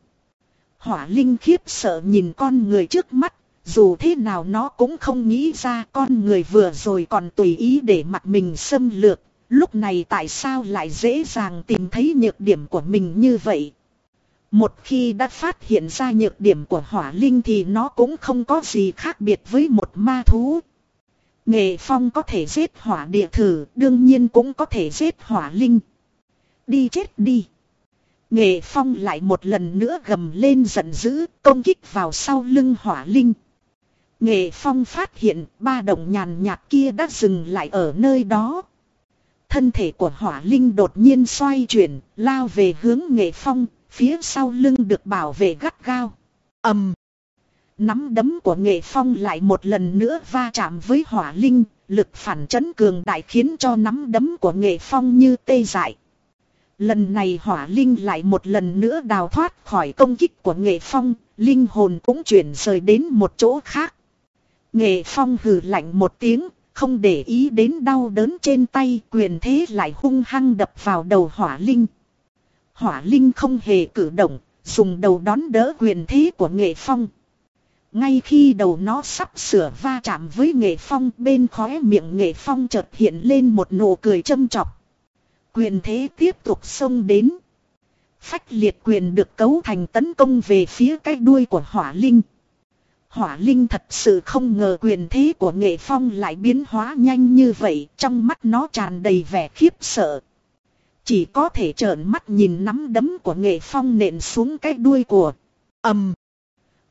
Hỏa linh khiếp sợ nhìn con người trước mắt, dù thế nào nó cũng không nghĩ ra con người vừa rồi còn tùy ý để mặc mình xâm lược, lúc này tại sao lại dễ dàng tìm thấy nhược điểm của mình như vậy. Một khi đã phát hiện ra nhược điểm của hỏa linh thì nó cũng không có gì khác biệt với một ma thú. Nghệ phong có thể giết hỏa địa thử, đương nhiên cũng có thể giết hỏa linh. Đi chết đi. Nghệ phong lại một lần nữa gầm lên giận dữ, công kích vào sau lưng hỏa linh. Nghệ phong phát hiện ba đồng nhàn nhạt kia đã dừng lại ở nơi đó. Thân thể của hỏa linh đột nhiên xoay chuyển, lao về hướng nghệ phong, phía sau lưng được bảo vệ gắt gao. ầm Nắm đấm của nghệ phong lại một lần nữa va chạm với hỏa linh, lực phản chấn cường đại khiến cho nắm đấm của nghệ phong như tê dại. Lần này hỏa linh lại một lần nữa đào thoát khỏi công kích của nghệ phong, linh hồn cũng chuyển rời đến một chỗ khác. Nghệ phong hừ lạnh một tiếng, không để ý đến đau đớn trên tay quyền thế lại hung hăng đập vào đầu hỏa linh. Hỏa linh không hề cử động, dùng đầu đón đỡ quyền thế của nghệ phong. Ngay khi đầu nó sắp sửa va chạm với nghệ phong bên khóe miệng nghệ phong chợt hiện lên một nụ cười châm chọc. Quyền thế tiếp tục xông đến. Phách liệt quyền được cấu thành tấn công về phía cái đuôi của hỏa linh. Hỏa Linh thật sự không ngờ quyền thế của nghệ phong lại biến hóa nhanh như vậy, trong mắt nó tràn đầy vẻ khiếp sợ. Chỉ có thể trợn mắt nhìn nắm đấm của nghệ phong nện xuống cái đuôi của ầm.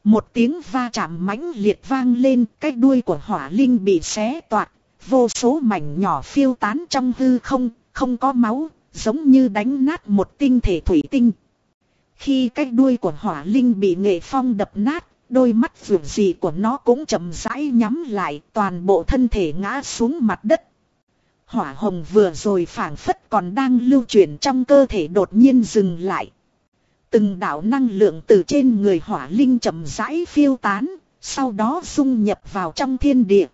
Một tiếng va chạm mãnh liệt vang lên, cái đuôi của hỏa linh bị xé toạc, vô số mảnh nhỏ phiêu tán trong hư không, không có máu, giống như đánh nát một tinh thể thủy tinh. Khi cái đuôi của hỏa linh bị nghệ phong đập nát, Đôi mắt vượt gì của nó cũng chậm rãi nhắm lại toàn bộ thân thể ngã xuống mặt đất. Hỏa hồng vừa rồi phảng phất còn đang lưu chuyển trong cơ thể đột nhiên dừng lại. Từng đạo năng lượng từ trên người hỏa linh chậm rãi phiêu tán, sau đó dung nhập vào trong thiên địa.